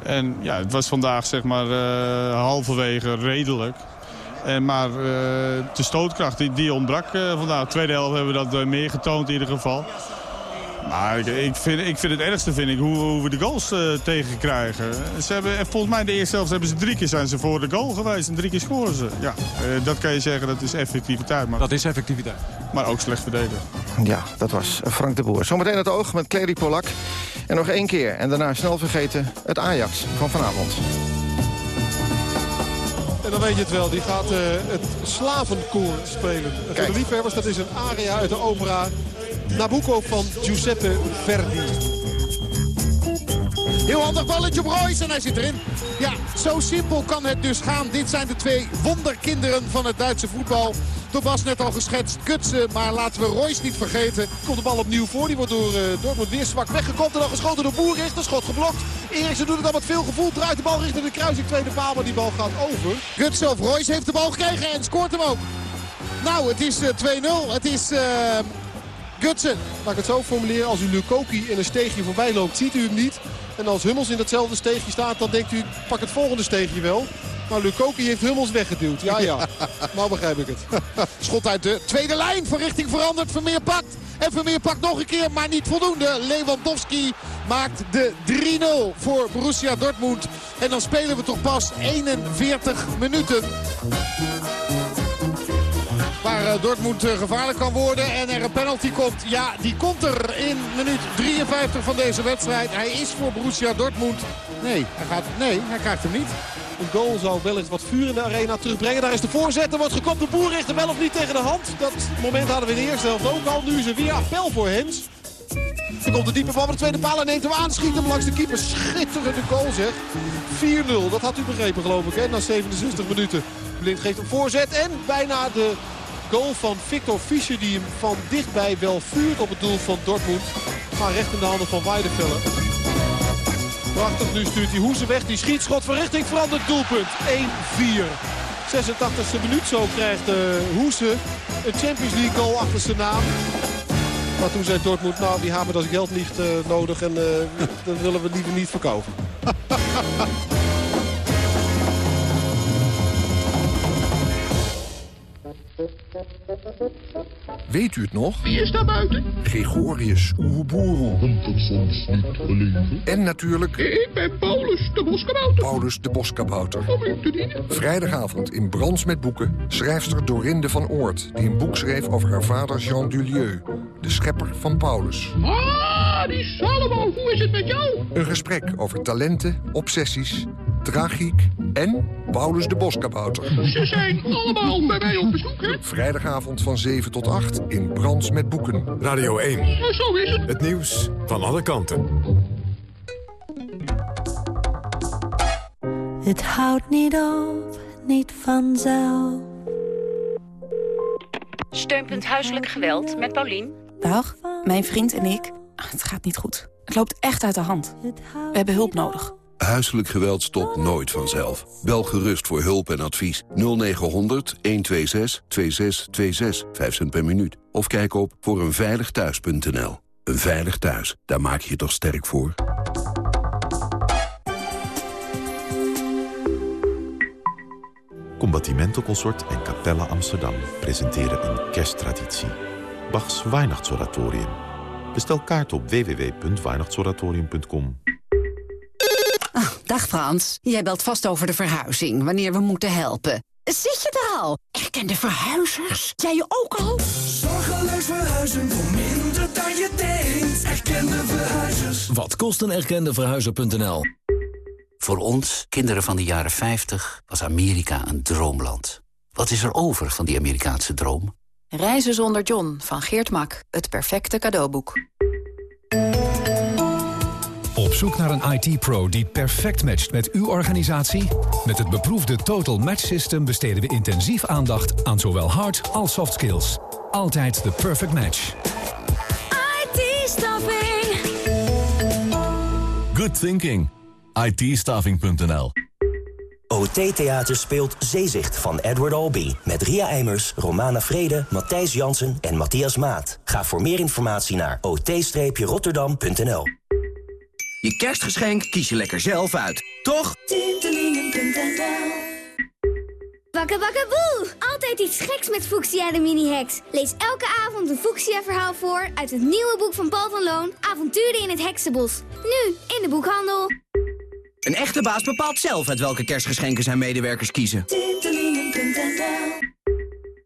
En ja, het was vandaag zeg maar uh, halverwege redelijk. En, maar uh, de stootkracht die, die ontbrak uh, vandaag. tweede helft hebben we dat meer getoond in ieder geval. Maar ik, ik, vind, ik vind het ergste vind ik hoe, hoe we de goals uh, tegenkrijgen. Ze hebben, volgens mij in de eerste helft hebben ze drie keer zijn ze voor de goal geweest. En drie keer scoren ze. Ja, uh, dat kan je zeggen, dat is effectiviteit. Maar, dat is effectiviteit. Maar ook slecht verdedigen. Ja, dat was Frank de Boer. Zometeen het oog met Clary Polak. En nog één keer. En daarna snel vergeten het Ajax van vanavond. En dan weet je het wel, die gaat uh, het slavenkoor spelen. Kijk. Voor de liefhebbers, dat is een aria uit de opera Nabucco van Giuseppe Verdi. Heel handig balletje op Royce en hij zit erin. Ja, zo simpel kan het dus gaan. Dit zijn de twee wonderkinderen van het Duitse voetbal. Was net al geschetst Kutsen, maar laten we Royce niet vergeten. Komt de bal opnieuw voor, die wordt door uh, Dortmund weer zwak weggekomen. En dan geschoten door Boerrichter, schot geblokt. Eriksen doet het dan met veel gevoel, draait de bal richting de kruising tweede paal, maar die bal gaat over. Gutsen of Royce heeft de bal gekregen en scoort hem ook. Nou, het is uh, 2-0. Het is... Uh, Gutsen. Laat ik het zo formuleren. Als u Lukoki in een steegje voorbij loopt, ziet u hem niet. En als Hummels in datzelfde steegje staat, dan denkt u, pak het volgende steegje wel. Maar Lukoki heeft Hummels weggeduwd. Ja, ja. nou begrijp ik het. Schot uit de tweede lijn. Van richting veranderd. Vermeer pakt. En Vermeer pakt nog een keer, maar niet voldoende. Lewandowski maakt de 3-0 voor Borussia Dortmund. En dan spelen we toch pas 41 minuten waar Dortmund gevaarlijk kan worden. En er een penalty komt. Ja, die komt er in minuut 53 van deze wedstrijd. Hij is voor Borussia Dortmund. Nee, hij, gaat, nee, hij krijgt hem niet. Een goal zou wellicht wat vuur in de arena terugbrengen. Daar is de voorzet. Er wordt gekopt. De boer richt wel of niet tegen de hand. Dat moment hadden we in de eerste helft ook al. Nu is er weer appel voor Hens. Er komt de diepe van de tweede paal en neemt hem aan. Schiet hem langs de keeper. Schitterende goal zeg. 4-0. Dat had u begrepen geloof ik hè. Na 67 minuten. Blind geeft een voorzet. En bijna de goal van Victor Fischer die hem van dichtbij wel vuurt op het doel van Dortmund. Maar recht in de handen van Weideveller. Prachtig, nu stuurt hij Hoese weg. Die schietschot van richting veranderd doelpunt. 1-4. 86e minuut zo krijgt uh, Hoese een Champions League goal achter zijn naam. Maar toen zei Dortmund, nou die hebben dat geld niet uh, nodig en uh, dat willen we liever niet verkopen. Weet u het nog? Wie is daar buiten? Gregorius Oeboeroe. En natuurlijk... Ik ben Paulus de Boskabouter. Paulus de Boskabouter. Om u te dienen. Vrijdagavond in Brands met Boeken... schrijfster Dorinde van Oort... die een boek schreef over haar vader Jean Dulieu... de schepper van Paulus. Ah, die Salomo, hoe is het met jou? Een gesprek over talenten, obsessies, tragiek en Paulus de Boskabouter. Ze zijn allemaal bij mij op bezoek, hè? Vrijdagavond van 7 tot 8 in Brands met Boeken. Radio 1. Ja, zo is het. Het nieuws van alle kanten. Het houdt niet op, niet vanzelf. Steunpunt Huiselijk Geweld met Paulien. Dag, mijn vriend en ik. Het gaat niet goed. Het loopt echt uit de hand. We hebben hulp nodig. Huiselijk geweld stopt nooit vanzelf. Bel gerust voor hulp en advies 0900 126 2626, 5 cent per minuut. Of kijk op voor eenveiligthuis.nl. Een veilig thuis, daar maak je je toch sterk voor? Combattimento Consort en Capella Amsterdam presenteren een kersttraditie. Bachs Weihnachtsoratorium. Bestel kaart op www.weihnachtsoratorium.com. Dag Frans, jij belt vast over de verhuizing, wanneer we moeten helpen. Zit je er al? Erkende verhuizers? Jij je ook al? Zorgeloos verhuizen voor minder dan je denkt. Erkende verhuizers. Wat kost een erkende verhuizer.nl? Voor ons, kinderen van de jaren 50, was Amerika een droomland. Wat is er over van die Amerikaanse droom? Reizen zonder John van Geert Mak. Het perfecte cadeauboek. Op zoek naar een IT-pro die perfect matcht met uw organisatie? Met het beproefde Total Match System besteden we intensief aandacht aan zowel hard als soft skills. Altijd de perfect match. IT-staffing. Good thinking. it OT Theater speelt Zeezicht van Edward Albee. Met Ria Eimers, Romana Vrede, Matthijs Jansen en Matthias Maat. Ga voor meer informatie naar ot-rotterdam.nl Je kerstgeschenk kies je lekker zelf uit, toch? Wakkerwakkerboe! Altijd iets geks met Fuchsia de mini-heks. Lees elke avond een Fuchsia-verhaal voor uit het nieuwe boek van Paul van Loon... Avonturen in het Heksenbos. Nu in de boekhandel. Een echte baas bepaalt zelf uit welke kerstgeschenken zijn medewerkers kiezen.